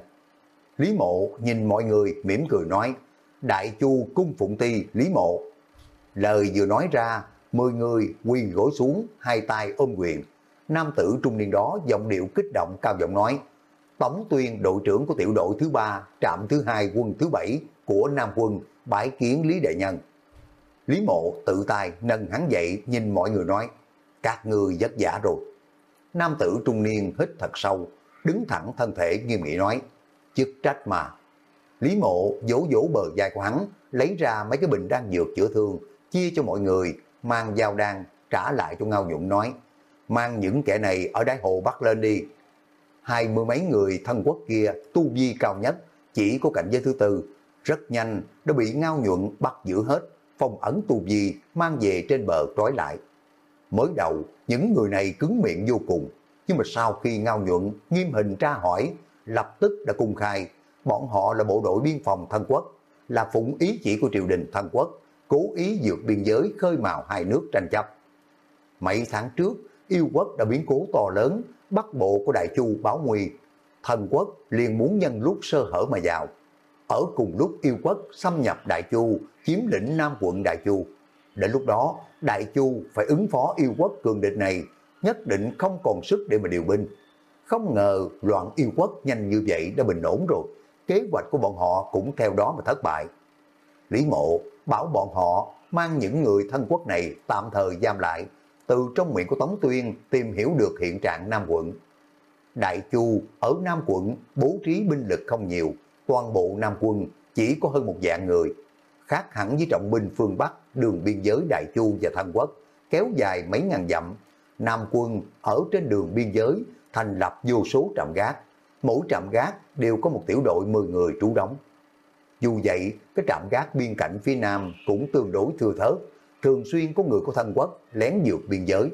Lý Mộ nhìn mọi người mỉm cười nói, Đại Chu cung phụng ti Lý Mộ. Lời vừa nói ra, mười người quỳ gối xuống, hai tay ôm quyền. Nam tử trung niên đó giọng điệu kích động cao giọng nói, Tống Tuyên đội trưởng của tiểu đội thứ ba, trạm thứ hai quân thứ bảy của Nam quân, bái kiến Lý Đại Nhân. Lý Mộ tự tay nâng hắn dậy nhìn mọi người nói, các người vất giả rồi. Nam tử trung niên hít thật sâu, đứng thẳng thân thể nghiêm nghị nói, chức trách mà. Lý Mộ vỗ vỗ bờ vai của hắn, lấy ra mấy cái bình đang dược chữa thương, chia cho mọi người, mang dao đan, trả lại cho Ngao Dũng nói, mang những kẻ này ở đáy hồ bắt lên đi. Hai mươi mấy người thân quốc kia tu vi cao nhất, chỉ có cảnh giới thứ tư, rất nhanh đã bị Ngao Nhuận bắt giữ hết, phong ấn tu vi mang về trên bờ trói lại. Mới đầu, những người này cứng miệng vô cùng, nhưng mà sau khi Ngao Nhuận nghiêm hình tra hỏi, lập tức đã cung khai, bọn họ là bộ đội biên phòng thân quốc, là phụng ý chỉ của triều đình thân quốc, cố ý vượt biên giới khơi mào hai nước tranh chấp. Mấy tháng trước, yêu quốc đã biến cố to lớn, bắt bộ của Đại Chu báo nguy. Thần quốc liền muốn nhân lúc sơ hở mà vào. Ở cùng lúc yêu quốc xâm nhập Đại Chu, chiếm lĩnh Nam quận Đại Chu. Đến lúc đó, Đại Chu phải ứng phó yêu quốc cường địch này, nhất định không còn sức để mà điều binh. Không ngờ loạn yêu quốc nhanh như vậy đã bình ổn rồi, kế hoạch của bọn họ cũng theo đó mà thất bại. Lý Mộ bảo bọn họ mang những người thân quốc này tạm thời giam lại, từ trong miệng của Tống Tuyên tìm hiểu được hiện trạng Nam quận. Đại Chu ở Nam quận bố trí binh lực không nhiều, toàn bộ Nam quân chỉ có hơn một vạn người. Khác hẳn với trọng binh phương Bắc, đường biên giới Đại Chu và Thân Quốc, kéo dài mấy ngàn dặm. Nam quân ở trên đường biên giới thành lập vô số trạm gác. Mỗi trạm gác đều có một tiểu đội 10 người trú đóng. Dù vậy, cái trạm gác biên cảnh phía Nam cũng tương đối thừa thớt, thường xuyên có người của thân quốc lén dược biên giới.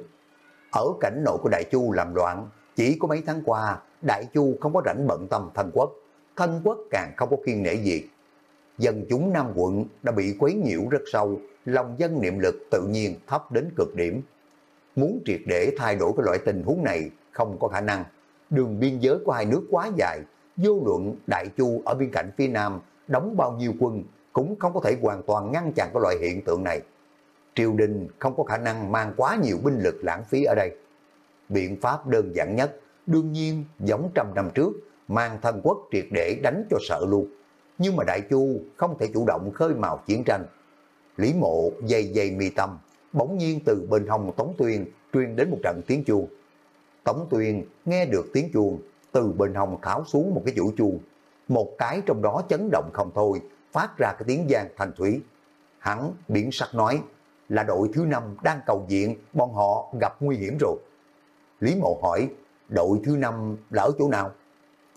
Ở cảnh nội của Đại Chu làm loạn, chỉ có mấy tháng qua, Đại Chu không có rảnh bận tâm thân quốc, thân quốc càng không có kiên nể gì. Dân chúng Nam quận đã bị quấy nhiễu rất sâu, lòng dân niệm lực tự nhiên thấp đến cực điểm. Muốn triệt để thay đổi cái loại tình huống này không có khả năng. Đường biên giới của hai nước quá dài, vô luận Đại Chu ở biên cảnh phía Nam đóng bao nhiêu quân cũng không có thể hoàn toàn ngăn chặn cái loại hiện tượng này. Triều đình không có khả năng mang quá nhiều binh lực lãng phí ở đây. Biện pháp đơn giản nhất, đương nhiên giống trăm năm trước, mang thân quốc triệt để đánh cho sợ luôn. Nhưng mà Đại Chu không thể chủ động khơi mào chiến tranh. Lý mộ dây dây mi tâm, bỗng nhiên từ bên hông Tống Tuyên truyền đến một trận tiếng chuông. Tống Tuyên nghe được tiếng chuông, từ bên hông tháo xuống một cái vũ chuông. Một cái trong đó chấn động không thôi, phát ra cái tiếng giang thanh thủy Hắn biển sắc nói là đội thứ năm đang cầu diện, bọn họ gặp nguy hiểm rồi. Lý Mộ hỏi, đội thứ năm là ở chỗ nào?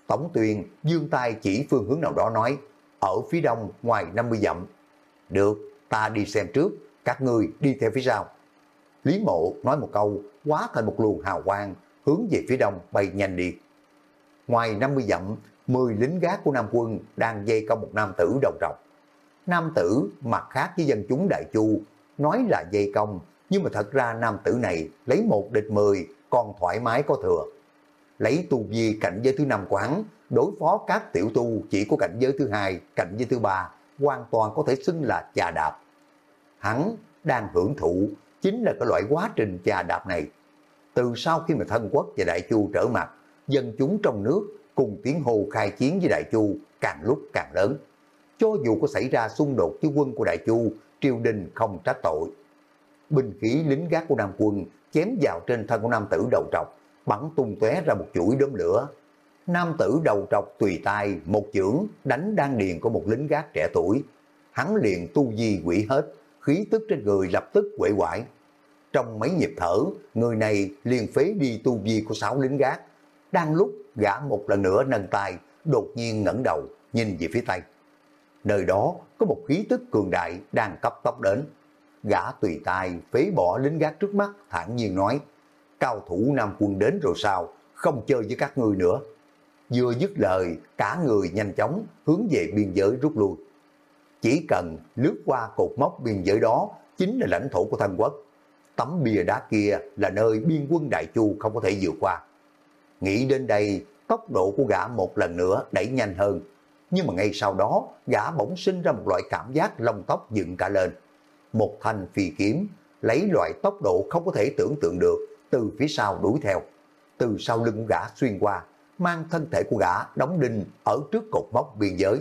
tổng Tuyền dương tay chỉ phương hướng nào đó nói, ở phía đông ngoài 50 dặm. Được, ta đi xem trước, các ngươi đi theo phía sau. Lý Mộ nói một câu, quá thành một luồng hào quang, hướng về phía đông bay nhanh đi. Ngoài 50 dặm, 10 lính gác của Nam quân đang dây công một nam tử đầu trọc. Nam tử mặt khác với dân chúng Đại Chu, nói là dây công, nhưng mà thật ra nam tử này lấy một địch 10 còn thoải mái có thừa. Lấy tu vi cảnh giới thứ năm quán, đối phó các tiểu tu chỉ có cảnh giới thứ hai, cảnh giới thứ ba, hoàn toàn có thể xưng là trà đạp. Hắn đang hưởng thụ chính là cái loại quá trình trà đạp này. Từ sau khi mà thân quốc và đại chu trở mặt, dân chúng trong nước cùng tiếng hô khai chiến với đại chu càng lúc càng lớn. Cho dù có xảy ra xung đột với quân của đại chu, triều đình không trách tội. Binh khí lính gác của Nam quân chém vào trên thân của nam tử đầu trọc, bắn tung tóe ra một chuỗi đốm lửa. Nam tử đầu trọc tùy tay một chưởng đánh đan điền của một lính gác trẻ tuổi. Hắn liền tu di quỷ hết, khí tức trên người lập tức quệ quải. Trong mấy nhịp thở, người này liền phế đi tu vi của sáu lính gác. Đang lúc gã một lần nữa nâng tay, đột nhiên ngẩng đầu, nhìn về phía tây. Nơi đó có một khí tức cường đại đang cấp tốc đến. Gã tùy tay phế bỏ lính gác trước mắt, thản nhiên nói, cao thủ Nam quân đến rồi sao, không chơi với các ngươi nữa. Vừa dứt lời, cả người nhanh chóng hướng về biên giới rút lui. Chỉ cần lướt qua cột mốc biên giới đó chính là lãnh thổ của thân quốc. Tấm bìa đá kia là nơi biên quân Đại Chu không có thể vượt qua. Nghĩ đến đây, tốc độ của gã một lần nữa đẩy nhanh hơn. nhưng mà ngay sau đó gã bỗng sinh ra một loại cảm giác lông tóc dựng cả lên. Một thanh phi kiếm lấy loại tốc độ không có thể tưởng tượng được từ phía sau đuổi theo. Từ sau lưng của gã xuyên qua, mang thân thể của gã đóng đinh ở trước cột mốc biên giới.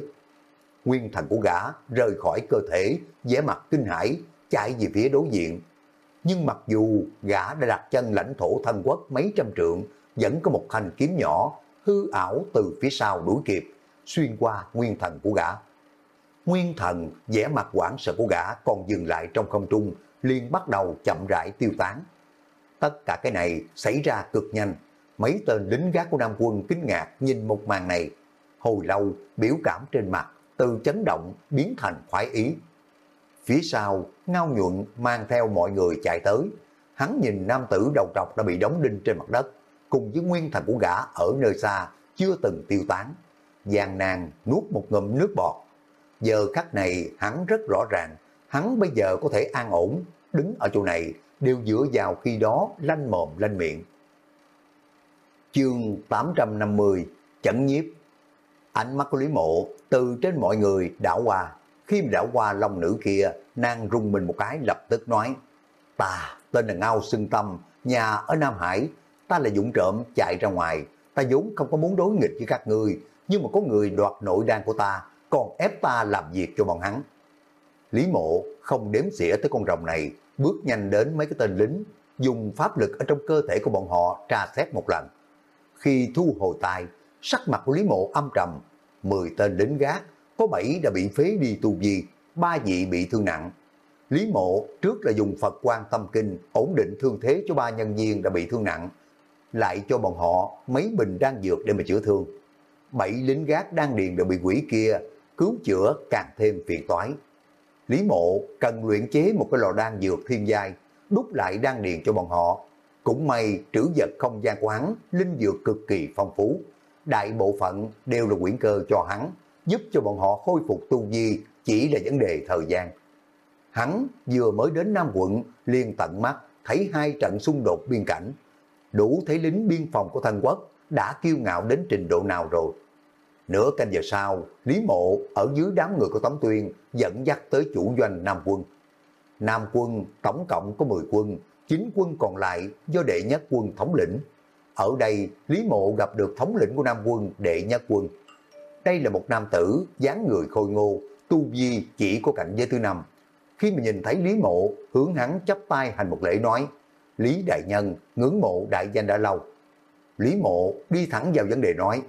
Nguyên thần của gã rời khỏi cơ thể, vẻ mặt kinh hãi chạy về phía đối diện. Nhưng mặc dù gã đã đặt chân lãnh thổ thân quốc mấy trăm trượng, vẫn có một thanh kiếm nhỏ hư ảo từ phía sau đuổi kịp, xuyên qua nguyên thần của gã. Nguyên thần vẻ mặt quảng sợ của gã còn dừng lại trong không trung, liền bắt đầu chậm rãi tiêu tán. Tất cả cái này xảy ra cực nhanh, mấy tên lính gác của Nam quân kinh ngạc nhìn một màn này. Hồi lâu, biểu cảm trên mặt từ chấn động biến thành khoái ý. Phía sau, ngao nhuận mang theo mọi người chạy tới. Hắn nhìn nam tử đầu trọc đã bị đóng đinh trên mặt đất, cùng với nguyên thần của gã ở nơi xa, chưa từng tiêu tán. Giang nàng nuốt một ngụm nước bọt. Giờ khắc này hắn rất rõ ràng, hắn bây giờ có thể an ổn, đứng ở chỗ này đều dựa vào khi đó lanh mồm lanh miệng. Chương 850 Chẩn nhiếp Ánh mắt của Lý Mộ từ trên mọi người đảo qua. Khi mà đảo qua lòng nữ kia, nàng rung mình một cái lập tức nói Ta tên là Ngao sưng Tâm, nhà ở Nam Hải, ta là dũng trộm chạy ra ngoài, ta vốn không có muốn đối nghịch với các người nhưng mà có người đoạt nội đan của ta, còn ép ta làm việc cho bọn hắn. Lý mộ không đếm xỉa tới con rồng này, bước nhanh đến mấy cái tên lính, dùng pháp lực ở trong cơ thể của bọn họ tra xét một lần. Khi thu hồi tài, sắc mặt của Lý mộ âm trầm, 10 tên lính gác, có 7 đã bị phế đi tu vi, ba vị bị thương nặng. Lý mộ trước là dùng Phật quan tâm kinh ổn định thương thế cho ba nhân viên đã bị thương nặng, lại cho bọn họ mấy bình đan dược để mà chữa thương. Bảy lính gác đang điền đều bị quỷ kia cứu chữa càng thêm phiền toái. Lý mộ cần luyện chế một cái lò đan dược thiên giai, đúc lại đan điền cho bọn họ. Cũng may trữ vật không gian của hắn, linh dược cực kỳ phong phú. Đại bộ phận đều là quyển cơ cho hắn, giúp cho bọn họ khôi phục tu vi chỉ là vấn đề thời gian. Hắn vừa mới đến Nam quận, liền tận mắt thấy hai trận xung đột biên cảnh. Đủ thấy lính biên phòng của thân quốc đã kiêu ngạo đến trình độ nào rồi. Nửa canh giờ sau, Lý Mộ ở dưới đám người của Tống Tuyên dẫn dắt tới chủ doanh Nam quân. Nam quân tổng cộng có 10 quân, 9 quân còn lại do đệ nhất quân thống lĩnh. Ở đây, Lý Mộ gặp được thống lĩnh của Nam quân đệ nhất quân. Đây là một nam tử, dáng người khôi ngô, tu vi chỉ có cạnh giới thứ năm. Khi mà nhìn thấy Lý Mộ, hướng hắn chắp tay hành một lễ nói, Lý Đại Nhân ngưỡng mộ đại danh đã lâu. Lý Mộ đi thẳng vào vấn đề nói,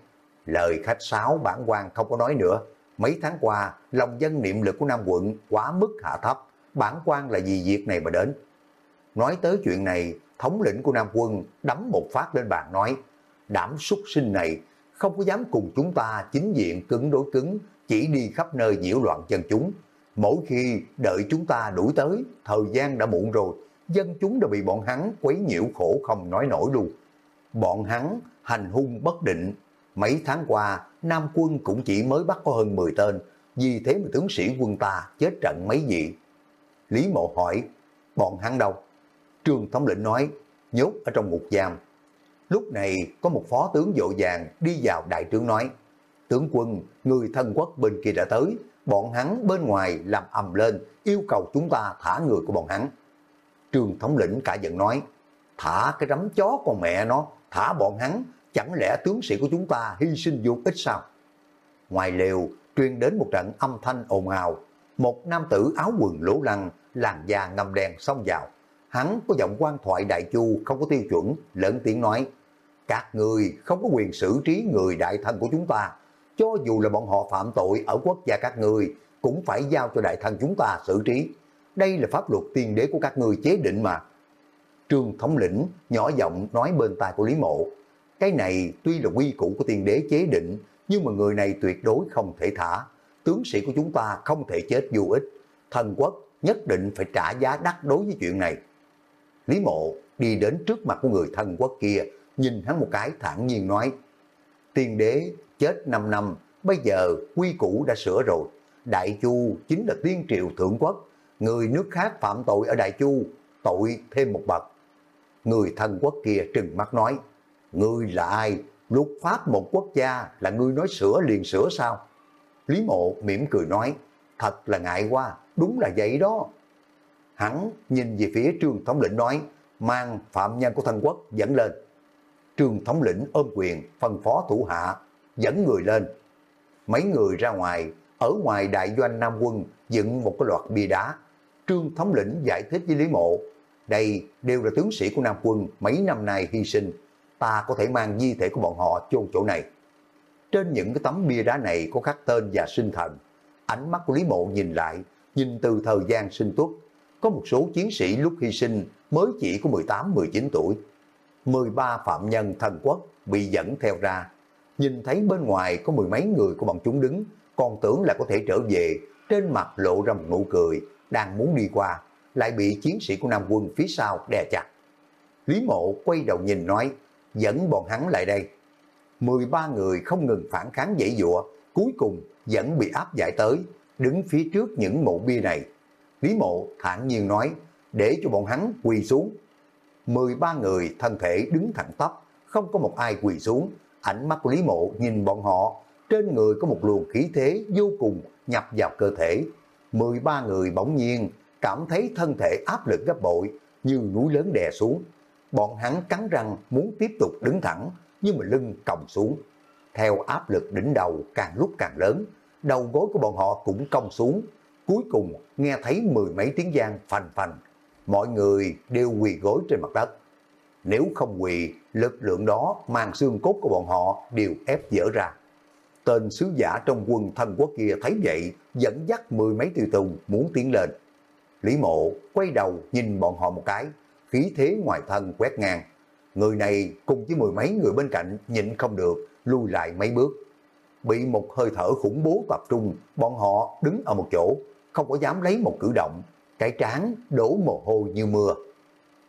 lời khách sáo bản quan không có nói nữa. Mấy tháng qua, lòng dân niệm lực của Nam quận quá mức hạ thấp, bản quan là vì việc này mà đến. Nói tới chuyện này, thống lĩnh của Nam quân đấm một phát lên bàn nói, đảm súc sinh này không có dám cùng chúng ta chính diện cứng đối cứng, chỉ đi khắp nơi nhiễu loạn dân chúng. Mỗi khi đợi chúng ta đuổi tới, thời gian đã muộn rồi, dân chúng đã bị bọn hắn quấy nhiễu khổ không nói nổi luôn. Bọn hắn hành hung bất định, mấy tháng qua Nam quân cũng chỉ mới bắt có hơn 10 tên, vì thế mà tướng sĩ quân ta chết trận mấy vị. Lý Mộ hỏi, bọn hắn đâu? Trương Thống lĩnh nói, nhốt ở trong ngục giam. Lúc này có một phó tướng dội vàng đi vào đại trướng nói, tướng quân, người thân quốc bên kia đã tới, bọn hắn bên ngoài làm ầm lên, yêu cầu chúng ta thả người của bọn hắn. Trương thống lĩnh cả giận nói, thả cái rắm chó con mẹ nó, thả bọn hắn, chẳng lẽ tướng sĩ của chúng ta hy sinh vô ích sao? Ngoài lều, truyền đến một trận âm thanh ồn ào, một nam tử áo quần lỗ lăng, làn da ngầm đen xông vào. Hắn có giọng quan thoại đại chu không có tiêu chuẩn, lớn tiếng nói, các người không có quyền xử trí người đại thân của chúng ta, cho dù là bọn họ phạm tội ở quốc gia các người, cũng phải giao cho đại thân chúng ta xử trí. Đây là pháp luật tiên đế của các người chế định mà. Trương thống lĩnh nhỏ giọng nói bên tai của Lý Mộ. Cái này tuy là quy củ của tiên đế chế định, nhưng mà người này tuyệt đối không thể thả. Tướng sĩ của chúng ta không thể chết vô ích. Thần quốc nhất định phải trả giá đắt đối với chuyện này. Lý Mộ đi đến trước mặt của người thần quốc kia, nhìn hắn một cái thản nhiên nói, tiên đế chết 5 năm, bây giờ quy củ đã sửa rồi. Đại Chu chính là tiên triều thượng quốc, người nước khác phạm tội ở Đại Chu, tội thêm một bậc. Người thân quốc kia trừng mắt nói, ngươi là ai? lục pháp một quốc gia là ngươi nói sửa liền sửa sao? Lý Mộ mỉm cười nói, thật là ngại quá, đúng là vậy đó. Hắn nhìn về phía trương thống lĩnh nói, mang phạm nhân của thân quốc dẫn lên. Trương thống lĩnh ôm quyền, phân phó thủ hạ, dẫn người lên. Mấy người ra ngoài, ở ngoài đại doanh Nam quân dựng một cái loạt bia đá. Trương thống lĩnh giải thích với Lý Mộ, đây đều là tướng sĩ của Nam quân mấy năm nay hy sinh, ta có thể mang di thể của bọn họ chôn chỗ này. Trên những cái tấm bia đá này có khắc tên và sinh thần. Ánh mắt của Lý Mộ nhìn lại, nhìn từ thời gian sinh tuất, có một số chiến sĩ lúc hy sinh mới chỉ có 18-19 tuổi. 13 phạm nhân thần quốc bị dẫn theo ra. Nhìn thấy bên ngoài có mười mấy người của bọn chúng đứng, còn tưởng là có thể trở về, trên mặt lộ ra một nụ cười, đang muốn đi qua, lại bị chiến sĩ của Nam quân phía sau đè chặt. Lý mộ quay đầu nhìn nói, dẫn bọn hắn lại đây. 13 người không ngừng phản kháng dãy dụa, cuối cùng vẫn bị áp giải tới, đứng phía trước những mộ bia này. Lý mộ thản nhiên nói, để cho bọn hắn quỳ xuống. 13 người thân thể đứng thẳng tắp, không có một ai quỳ xuống. Ánh mắt của Lý mộ nhìn bọn họ, trên người có một luồng khí thế vô cùng nhập vào cơ thể. 13 người bỗng nhiên cảm thấy thân thể áp lực gấp bội, như núi lớn đè xuống. Bọn hắn cắn răng muốn tiếp tục đứng thẳng, nhưng mà lưng còng xuống. Theo áp lực đỉnh đầu càng lúc càng lớn, đầu gối của bọn họ cũng cong xuống. Cuối cùng nghe thấy mười mấy tiếng giang phành phành. Mọi người đều quỳ gối trên mặt đất. Nếu không quỳ, lực lượng đó mang xương cốt của bọn họ đều ép dở ra. Tên sứ giả trong quân thân quốc kia thấy vậy, dẫn dắt mười mấy tiêu tùng muốn tiến lên. Lý mộ quay đầu nhìn bọn họ một cái, khí thế ngoài thân quét ngang. Người này cùng với mười mấy người bên cạnh nhịn không được, lui lại mấy bước. Bị một hơi thở khủng bố tập trung, bọn họ đứng ở một chỗ, không có dám lấy một cử động, cái trán đổ mồ hôi như mưa.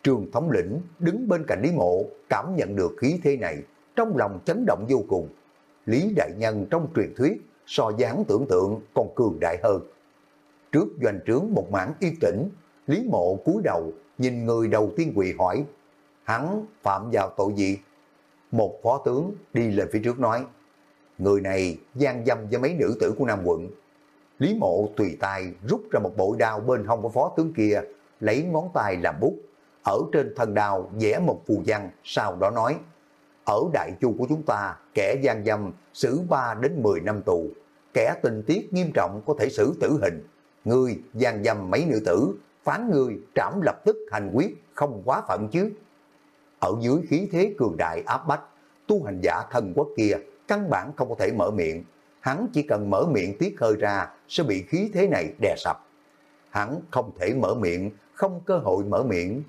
Trường thống lĩnh đứng bên cạnh Lý Mộ, cảm nhận được khí thế này, trong lòng chấn động vô cùng. Lý Đại Nhân trong truyền thuyết, so dáng tưởng tượng còn cường đại hơn. Trước doanh trướng một mảng yên tĩnh, Lý Mộ cúi đầu nhìn người đầu tiên quỳ hỏi, hắn phạm vào tội gì? Một phó tướng đi lên phía trước nói, người này gian dâm với mấy nữ tử của Nam quận. Lý Mộ tùy tay rút ra một bộ đao bên hông của phó tướng kia, lấy ngón tay làm bút, ở trên thân đao vẽ một phù văn, sau đó nói, ở đại chu của chúng ta, kẻ gian dâm xử 3 đến 10 năm tù, kẻ tình tiết nghiêm trọng có thể xử tử hình. Ngươi gian dâm mấy nữ tử, phán ngươi trảm lập tức hành quyết, không quá phận chứ. Ở dưới khí thế cường đại áp bách, tu hành giả thần quốc kia căn bản không có thể mở miệng. Hắn chỉ cần mở miệng tiết hơi ra sẽ bị khí thế này đè sập. Hắn không thể mở miệng, không cơ hội mở miệng.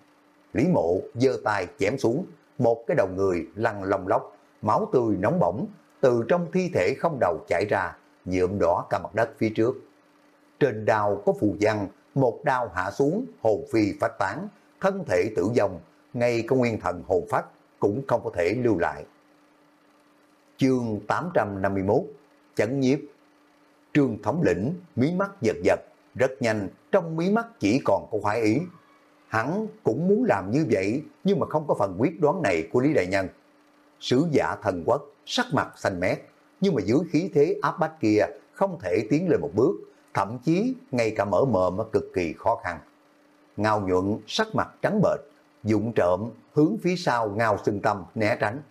Lý mộ giơ tay chém xuống, một cái đầu người lăn lông lóc, máu tươi nóng bỏng, từ trong thi thể không đầu chảy ra, nhuộm đỏ cả mặt đất phía trước. Trên đao có phù văn, một đao hạ xuống, hồn phi phát tán, thân thể tử vong, ngay cả nguyên thần hồn phách cũng không có thể lưu lại. Chương 851 Chấn nhiếp Trương thống lĩnh, mí mắt giật giật, rất nhanh, trong mí mắt chỉ còn có khoái ý. Hắn cũng muốn làm như vậy, nhưng mà không có phần quyết đoán này của Lý Đại Nhân. Sứ giả thần quốc, sắc mặt xanh mét, nhưng mà dưới khí thế áp bách kia không thể tiến lên một bước, thậm chí ngay cả mở mồm cực kỳ khó khăn. Ngao nhuận sắc mặt trắng bệch, dụng trộm hướng phía sau ngao xưng tâm né tránh.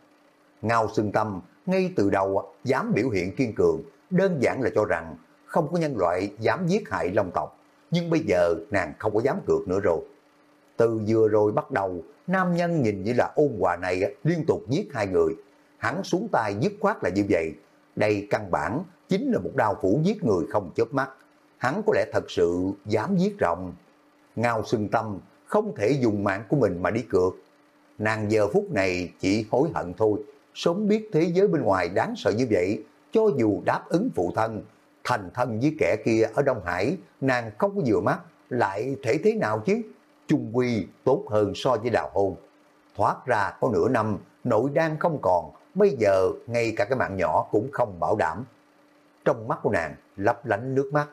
Ngao xưng tâm ngay từ đầu dám biểu hiện kiên cường, đơn giản là cho rằng không có nhân loại dám giết hại long tộc, nhưng bây giờ nàng không có dám cược nữa rồi. Từ vừa rồi bắt đầu, nam nhân nhìn như là ôn hòa này liên tục giết hai người. Hắn xuống tay dứt khoát là như vậy. Đây căn bản chính là một đao phủ giết người không chớp mắt. Hắn có lẽ thật sự dám giết rộng. Ngao xưng tâm không thể dùng mạng của mình mà đi cược. Nàng giờ phút này chỉ hối hận thôi, sớm biết thế giới bên ngoài đáng sợ như vậy, cho dù đáp ứng phụ thân, thành thân với kẻ kia ở Đông Hải, nàng không có vừa mắt, lại thể thế nào chứ? Chung quy tốt hơn so với đào hôn. Thoát ra có nửa năm, nội đang không còn, bây giờ ngay cả cái mạng nhỏ cũng không bảo đảm. Trong mắt của nàng lấp lánh nước mắt,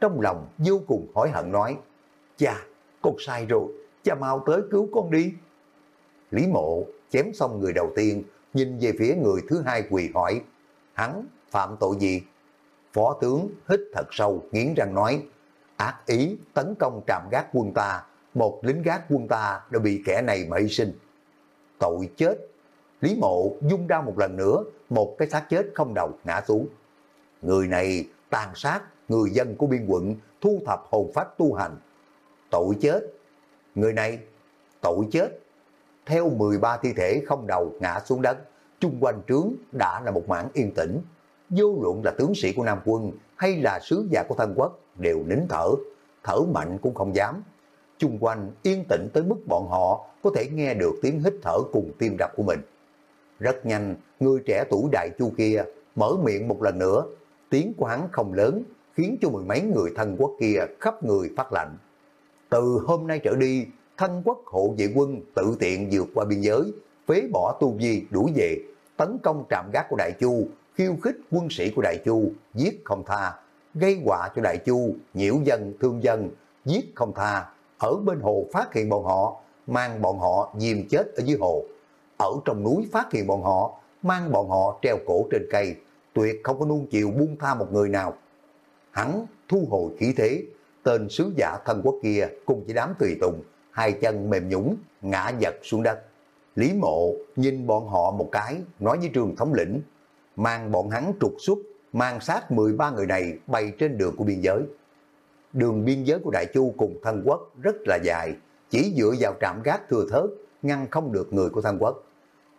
trong lòng vô cùng hối hận nói, cha, con sai rồi, cha mau tới cứu con đi. Lý mộ chém xong người đầu tiên, nhìn về phía người thứ hai quỳ hỏi, hắn phạm tội gì? Phó tướng hít thật sâu, nghiến răng nói, ác ý tấn công trạm gác quân ta, một lính gác quân ta đã bị kẻ này mà hy sinh. Tội chết, Lý Mộ dung ra một lần nữa, một cái xác chết không đầu ngã xuống. Người này tàn sát người dân của biên quận, thu thập hồn phách tu hành. Tội chết, người này tội chết. Theo 13 thi thể không đầu ngã xuống đất, chung quanh trướng đã là một mảng yên tĩnh. Vô luận là tướng sĩ của Nam quân hay là sứ giả của thân quốc đều nín thở, thở mạnh cũng không dám. Chung quanh yên tĩnh tới mức bọn họ có thể nghe được tiếng hít thở cùng tim đập của mình. Rất nhanh, người trẻ tuổi đại chu kia mở miệng một lần nữa, tiếng của hắn không lớn, khiến cho mười mấy người thân quốc kia khắp người phát lạnh. Từ hôm nay trở đi, thân quốc hộ vệ quân tự tiện vượt qua biên giới, phế bỏ tu vi đuổi về, tấn công trạm gác của Đại Chu, khiêu khích quân sĩ của Đại Chu, giết không tha, gây họa cho Đại Chu, nhiễu dân, thương dân, giết không tha, ở bên hồ phát hiện bọn họ, mang bọn họ dìm chết ở dưới hồ, ở trong núi phát hiện bọn họ, mang bọn họ treo cổ trên cây, tuyệt không có nuông chiều buông tha một người nào. Hắn thu hồi khí thế, tên sứ giả thân quốc kia cùng với đám tùy tùng, hai chân mềm nhũng, ngã giật xuống đất. Lý mộ nhìn bọn họ một cái, nói với trường thống lĩnh, mang bọn hắn trục xuất, mang sát 13 người này bay trên đường của biên giới. Đường biên giới của Đại Chu cùng thân quốc rất là dài, chỉ dựa vào trạm gác thừa thớt, ngăn không được người của thân quốc.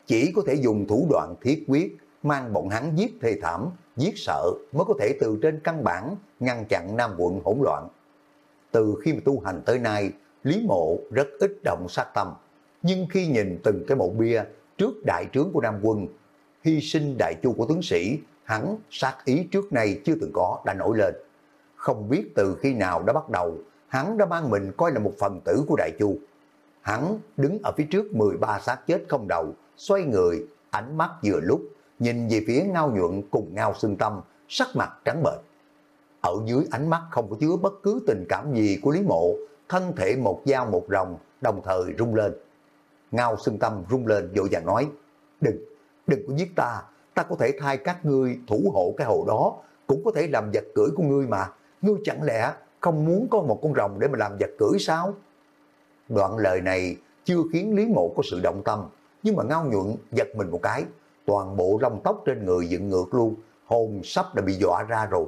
Chỉ có thể dùng thủ đoạn thiết quyết, mang bọn hắn giết thê thảm, giết sợ mới có thể từ trên căn bản ngăn chặn Nam quận hỗn loạn. Từ khi mà tu hành tới nay, Lý Mộ rất ít động sát tâm, nhưng khi nhìn từng cái mộ bia trước đại trướng của Nam quân, hy sinh đại chu của tướng sĩ, hắn sát ý trước nay chưa từng có đã nổi lên. Không biết từ khi nào đã bắt đầu, hắn đã mang mình coi là một phần tử của đại chu. Hắn đứng ở phía trước 13 xác chết không đầu, xoay người, ánh mắt vừa lúc, nhìn về phía ngao nhuận cùng ngao xương tâm, sắc mặt trắng bệch. Ở dưới ánh mắt không có chứa bất cứ tình cảm gì của Lý Mộ, thân thể một dao một rồng, đồng thời rung lên. Ngao xương tâm rung lên vội vàng nói, đừng, đừng có giết ta, ta có thể thay các ngươi thủ hộ cái hồ đó, cũng có thể làm vật cưỡi của ngươi mà, ngươi chẳng lẽ không muốn có một con rồng để mà làm vật cưỡi sao? Đoạn lời này chưa khiến Lý Mộ có sự động tâm, nhưng mà ngao nhuận giật mình một cái, toàn bộ rồng tóc trên người dựng ngược luôn, hồn sắp đã bị dọa ra rồi.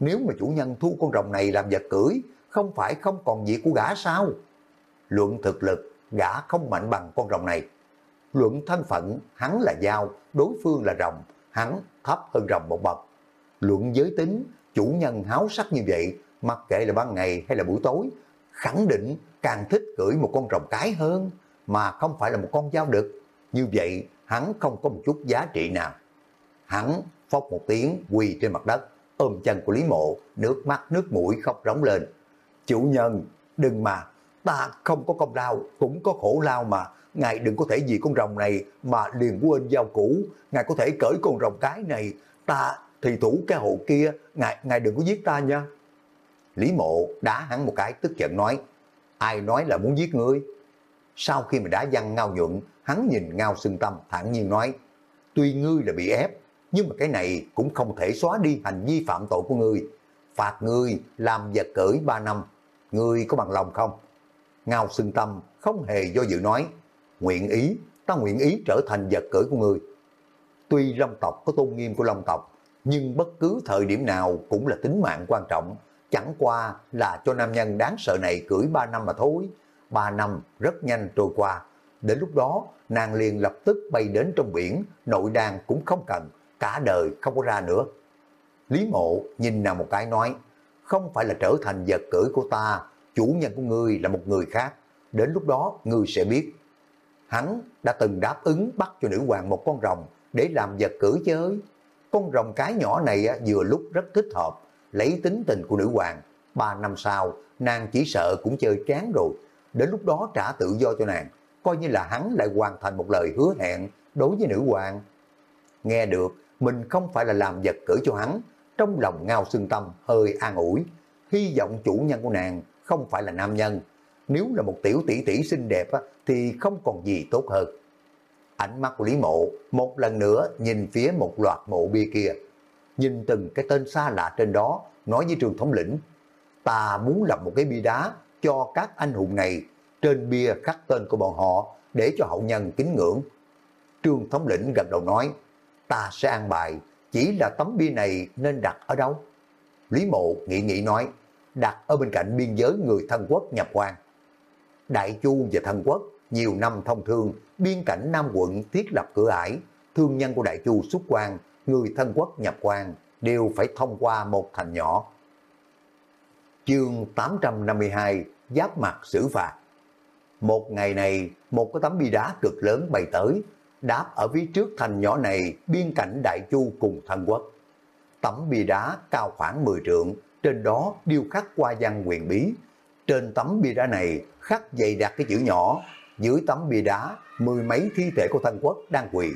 Nếu mà chủ nhân thu con rồng này làm vật cưỡi, không phải không còn việc của gã sao? Luận thực lực, gã không mạnh bằng con rồng này. Luận thân phận, hắn là dao, đối phương là rồng, hắn thấp hơn rồng một bậc. Luận giới tính, chủ nhân háo sắc như vậy, mặc kệ là ban ngày hay là buổi tối, khẳng định càng thích cưỡi một con rồng cái hơn, mà không phải là một con dao đực. Như vậy, hắn không có một chút giá trị nào. Hắn phốc một tiếng quỳ trên mặt đất, ôm chân của Lý Mộ, nước mắt nước mũi khóc rống lên. Chủ nhân, đừng mà, ta không có công lao, cũng có khổ lao mà. Ngài đừng có thể vì con rồng này mà liền quên giao cũ. Ngài có thể cởi con rồng cái này, ta thì thủ cái hộ kia, ngài, ngài đừng có giết ta nha. Lý mộ đá hắn một cái tức giận nói, ai nói là muốn giết ngươi? Sau khi mà đá văng ngao nhuận, hắn nhìn ngao xương tâm thản nhiên nói, tuy ngươi là bị ép, nhưng mà cái này cũng không thể xóa đi hành vi phạm tội của ngươi. Phạt ngươi làm vật cởi 3 năm, ngươi có bằng lòng không? Ngao xương tâm không hề do dự nói, nguyện ý, ta nguyện ý trở thành vật cởi của ngươi. Tuy Long tộc có tôn nghiêm của Long tộc, nhưng bất cứ thời điểm nào cũng là tính mạng quan trọng, chẳng qua là cho nam nhân đáng sợ này cưỡi 3 năm mà thôi. 3 năm rất nhanh trôi qua, đến lúc đó nàng liền lập tức bay đến trong biển, nội đàn cũng không cần, cả đời không có ra nữa. Lý mộ nhìn nàng một cái nói, không phải là trở thành vật cưỡi của ta, chủ nhân của ngươi là một người khác, đến lúc đó ngươi sẽ biết. Hắn đã từng đáp ứng bắt cho nữ hoàng một con rồng để làm vật cưỡi chơi. Con rồng cái nhỏ này vừa lúc rất thích hợp, lấy tính tình của nữ hoàng. Ba năm sau, nàng chỉ sợ cũng chơi chán rồi. Đến lúc đó trả tự do cho nàng, coi như là hắn lại hoàn thành một lời hứa hẹn đối với nữ hoàng. Nghe được, mình không phải là làm vật cưỡi cho hắn, trong lòng ngao xương tâm hơi an ủi. Hy vọng chủ nhân của nàng không phải là nam nhân. Nếu là một tiểu tỷ tỷ xinh đẹp á, thì không còn gì tốt hơn. Ánh mắt của Lý Mộ một lần nữa nhìn phía một loạt mộ bia kia. nhìn từng cái tên xa lạ trên đó, nói với trường thống lĩnh, ta muốn lập một cái bia đá cho các anh hùng này, trên bia khắc tên của bọn họ để cho hậu nhân kính ngưỡng. Trương thống lĩnh gật đầu nói, ta sẽ an bài, chỉ là tấm bia này nên đặt ở đâu? Lý mộ nghĩ nghĩ nói, đặt ở bên cạnh biên giới người thân quốc nhập quan. Đại Chu và thân quốc nhiều năm thông thương, biên cảnh Nam quận thiết lập cửa ải, thương nhân của Đại Chu xuất quan, người thân quốc nhập quan đều phải thông qua một thành nhỏ. Chương 852 Giáp mặt xử phạt Một ngày này, một cái tấm bi đá cực lớn bay tới, đáp ở phía trước thành nhỏ này biên cảnh Đại Chu cùng thân quốc. Tấm bia đá cao khoảng 10 trượng, trên đó điêu khắc qua văn quyền bí. Trên tấm bia đá này khắc dày đặt cái chữ nhỏ, dưới tấm bia đá mười mấy thi thể của thần quốc đang quỳ.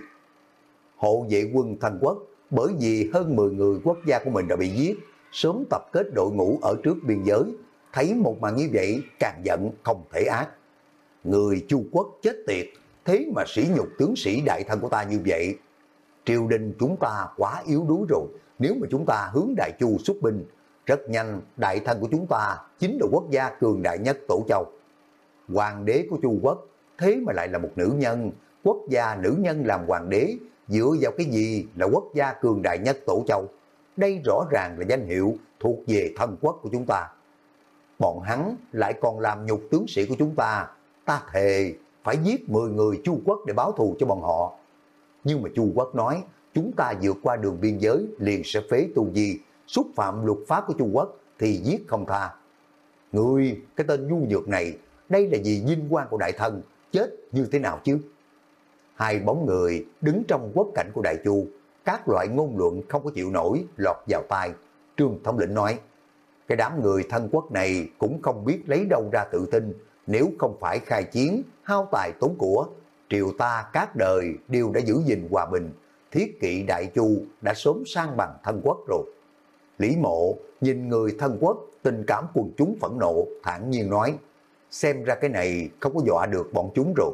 Hộ vệ quân thần quốc bởi vì hơn 10 người quốc gia của mình đã bị giết, sớm tập kết đội ngũ ở trước biên giới, thấy một màn như vậy càng giận không thể ác. Người Chu quốc chết tiệt, thế mà sỉ nhục tướng sĩ đại thân của ta như vậy. Triều đình chúng ta quá yếu đuối rồi, nếu mà chúng ta hướng đại chu xuất binh, rất nhanh đại thân của chúng ta chính là quốc gia cường đại nhất tổ châu. Hoàng đế của Chu quốc, thế mà lại là một nữ nhân, quốc gia nữ nhân làm hoàng đế, dựa vào cái gì là quốc gia cường đại nhất tổ châu. Đây rõ ràng là danh hiệu thuộc về thân quốc của chúng ta. Bọn hắn lại còn làm nhục tướng sĩ của chúng ta, ta thề phải giết 10 người Chu quốc để báo thù cho bọn họ. Nhưng mà Chu quốc nói, chúng ta vượt qua đường biên giới liền sẽ phế tu di, xúc phạm luật pháp của Chu quốc thì giết không tha. Người, cái tên nhu nhược này, đây là vì vinh quang của đại thần, chết như thế nào chứ? Hai bóng người đứng trong quốc cảnh của đại chu, các loại ngôn luận không có chịu nổi lọt vào tai. Trương Thống lĩnh nói, cái đám người thân quốc này cũng không biết lấy đâu ra tự tin, nếu không phải khai chiến, hao tài tốn của, triều ta các đời đều đã giữ gìn hòa bình, thiết kỵ đại chu đã sớm sang bằng thân quốc rồi. Lý mộ nhìn người thân quốc, tình cảm quần chúng phẫn nộ, thản nhiên nói, xem ra cái này không có dọa được bọn chúng rồi.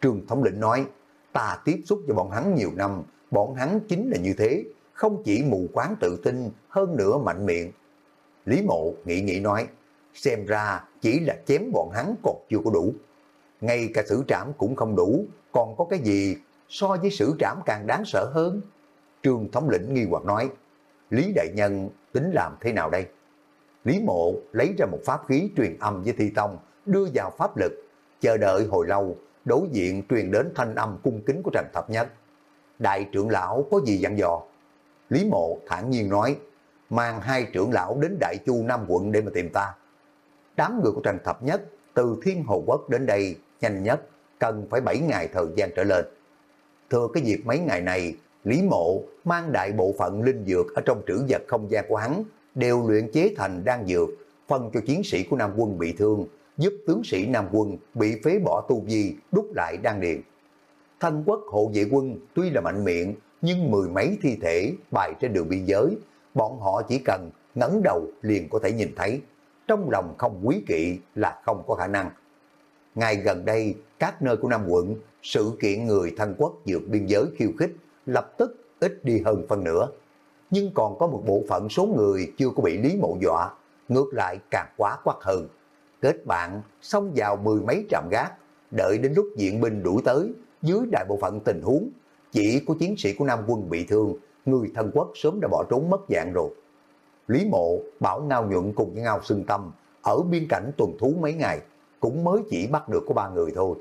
Trương Thống lĩnh nói, ta tiếp xúc với bọn hắn nhiều năm, bọn hắn chính là như thế, không chỉ mù quáng tự tin, hơn nữa mạnh miệng. Lý mộ nghĩ nghĩ nói, xem ra chỉ là chém bọn hắn còn chưa có đủ. Ngay cả xử trảm cũng không đủ, còn có cái gì so với sử trảm càng đáng sợ hơn. Trương thống lĩnh nghi hoặc nói, Lý Đại Nhân tính làm thế nào đây? Lý Mộ lấy ra một pháp khí truyền âm với Thi Tông, đưa vào pháp lực, chờ đợi hồi lâu, đối diện truyền đến thanh âm cung kính của Trần Thập Nhất. Đại trưởng lão có gì dặn dò? Lý Mộ thản nhiên nói, mang hai trưởng lão đến Đại Chu Nam quận để mà tìm ta. Đám người của Trần Thập Nhất từ Thiên Hồ Quốc đến đây nhanh nhất cần phải 7 ngày thời gian trở lên. Thừa cái dịp mấy ngày này, Lý Mộ mang đại bộ phận linh dược ở trong trữ vật không gian của hắn đều luyện chế thành đan dược, phân cho chiến sĩ của Nam quân bị thương, giúp tướng sĩ Nam quân bị phế bỏ tu vi đúc lại đan điền. Thanh quốc hộ vệ quân tuy là mạnh miệng, nhưng mười mấy thi thể bày trên đường biên giới, bọn họ chỉ cần ngẩng đầu liền có thể nhìn thấy. Trong lòng không quý kỵ là không có khả năng. Ngày gần đây, các nơi của Nam quận, sự kiện người thanh quốc vượt biên giới khiêu khích lập tức ít đi hơn phần nữa. Nhưng còn có một bộ phận số người chưa có bị Lý Mộ dọa, ngược lại càng quá quắc hơn. Kết bạn, xông vào mười mấy trạm gác, đợi đến lúc diện binh đuổi tới, dưới đại bộ phận tình huống, chỉ có chiến sĩ của Nam quân bị thương, người thân quốc sớm đã bỏ trốn mất dạng rồi. Lý Mộ bảo Ngao Nhuận cùng với Ngao Sưng Tâm ở biên cảnh tuần thú mấy ngày, cũng mới chỉ bắt được có ba người thôi.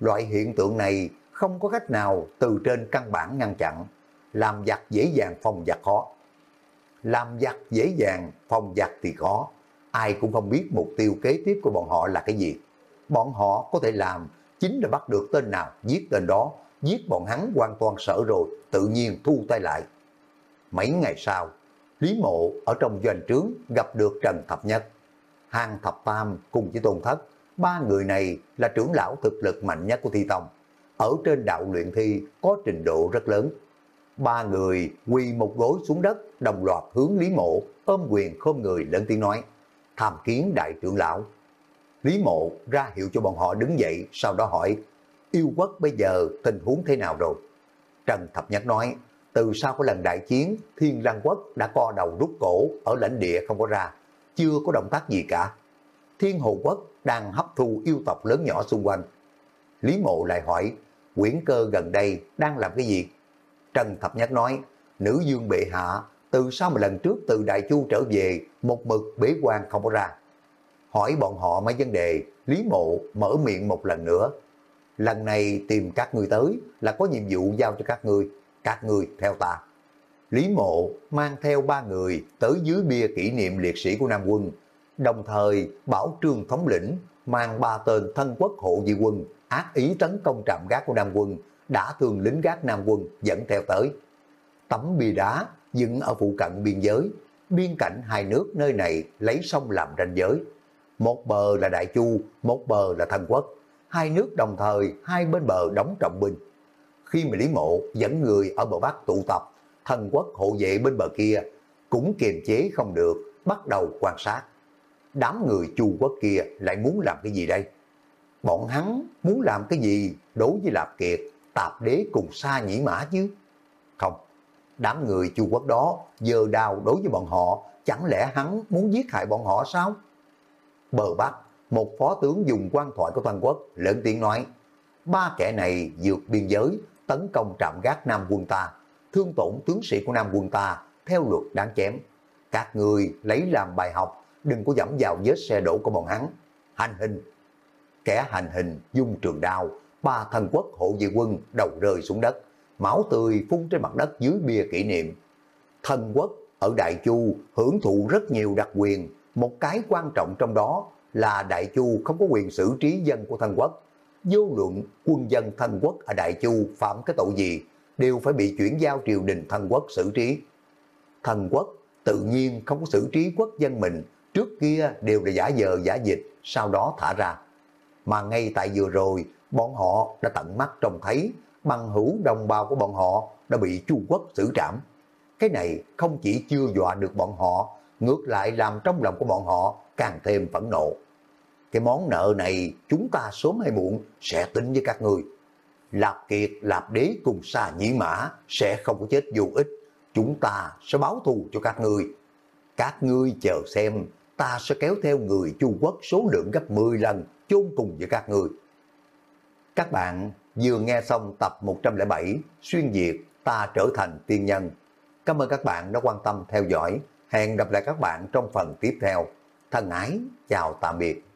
Loại hiện tượng này không có cách nào từ trên căn bản ngăn chặn, làm giặc dễ dàng phòng giặc khó. Làm giặc dễ dàng, phòng giặc thì khó. Ai cũng không biết mục tiêu kế tiếp của bọn họ là cái gì. Bọn họ có thể làm chính là bắt được tên nào giết tên đó, giết bọn hắn hoàn toàn sợ rồi, tự nhiên thu tay lại. Mấy ngày sau, Lý Mộ ở trong doanh trướng gặp được Trần Thập Nhất. Hàng Thập Tam cùng với Tôn Thất, ba người này là trưởng lão thực lực mạnh nhất của Thi Tông. Ở trên đạo luyện thi có trình độ rất lớn. Ba người quỳ một gối xuống đất, đồng loạt hướng Lý Mộ, ôm quyền khom người lên tiếng nói, tham kiến đại trưởng lão. Lý Mộ ra hiệu cho bọn họ đứng dậy, sau đó hỏi, yêu quốc bây giờ tình huống thế nào rồi? Trần Thập Nhất nói, từ sau cái lần đại chiến, Thiên Lăng Quốc đã co đầu rút cổ ở lãnh địa không có ra, chưa có động tác gì cả. Thiên Hồ Quốc đang hấp thu yêu tộc lớn nhỏ xung quanh. Lý Mộ lại hỏi, quyển cơ gần đây đang làm cái gì? Trần Thập Nhất nói, nữ dương bệ hạ, từ sau mà lần trước từ Đại Chu trở về, một mực bế quan không có ra. Hỏi bọn họ mấy vấn đề, Lý Mộ mở miệng một lần nữa. Lần này tìm các người tới là có nhiệm vụ giao cho các người, các người theo ta. Lý Mộ mang theo ba người tới dưới bia kỷ niệm liệt sĩ của Nam quân, đồng thời bảo trương thống lĩnh mang ba tên thân quốc hộ di quân ác ý tấn công trạm gác của Nam quân đã thương lính gác Nam quân dẫn theo tới. Tấm bia đá dựng ở phụ cận biên giới, biên cảnh hai nước nơi này lấy sông làm ranh giới. Một bờ là Đại Chu, một bờ là thần Quốc. Hai nước đồng thời hai bên bờ đóng trọng binh. Khi mà Lý Mộ dẫn người ở bờ Bắc tụ tập, thần Quốc hộ vệ bên bờ kia cũng kiềm chế không được, bắt đầu quan sát. Đám người Chu Quốc kia lại muốn làm cái gì đây? Bọn hắn muốn làm cái gì đối với Lạp Kiệt, tạp đế cùng xa nhĩ mã chứ? Đám người Chu Quốc đó giờ đào đối với bọn họ, chẳng lẽ hắn muốn giết hại bọn họ sao? Bờ Bắc, một phó tướng dùng quan thoại của toàn quốc lớn tiếng nói, ba kẻ này vượt biên giới, tấn công trạm gác Nam quân ta, thương tổn tướng sĩ của Nam quân ta, theo luật đáng chém. Các người lấy làm bài học, đừng có dẫm vào vết xe đổ của bọn hắn. Hành hình. Kẻ hành hình dung trường đao, ba thần quốc hộ vệ quân đầu rơi xuống đất, máu tươi phun trên mặt đất dưới bia kỷ niệm. Thần quốc ở Đại Chu hưởng thụ rất nhiều đặc quyền, một cái quan trọng trong đó là Đại Chu không có quyền xử trí dân của thần quốc. Vô luận quân dân thần quốc ở Đại Chu phạm cái tội gì đều phải bị chuyển giao triều đình thần quốc xử trí. Thần quốc tự nhiên không có xử trí quốc dân mình, trước kia đều là giả dờ giả dịch, sau đó thả ra. Mà ngay tại vừa rồi, bọn họ đã tận mắt trông thấy bằng hữu đồng bào của bọn họ đã bị Chu quốc xử trảm. Cái này không chỉ chưa dọa được bọn họ, ngược lại làm trong lòng của bọn họ càng thêm phẫn nộ. Cái món nợ này chúng ta sớm hay muộn sẽ tính với các người. Lạp Kiệt, Lạp Đế cùng xa nhĩ mã sẽ không có chết vô ích. Chúng ta sẽ báo thù cho các người. Các ngươi chờ xem, ta sẽ kéo theo người Chu Quốc số lượng gấp 10 lần chôn cùng với các người. Các bạn vừa nghe xong tập 107 Xuyên Diệt ta trở thành tiên nhân. Cảm ơn các bạn đã quan tâm theo dõi. Hẹn gặp lại các bạn trong phần tiếp theo. Thân ái, chào tạm biệt.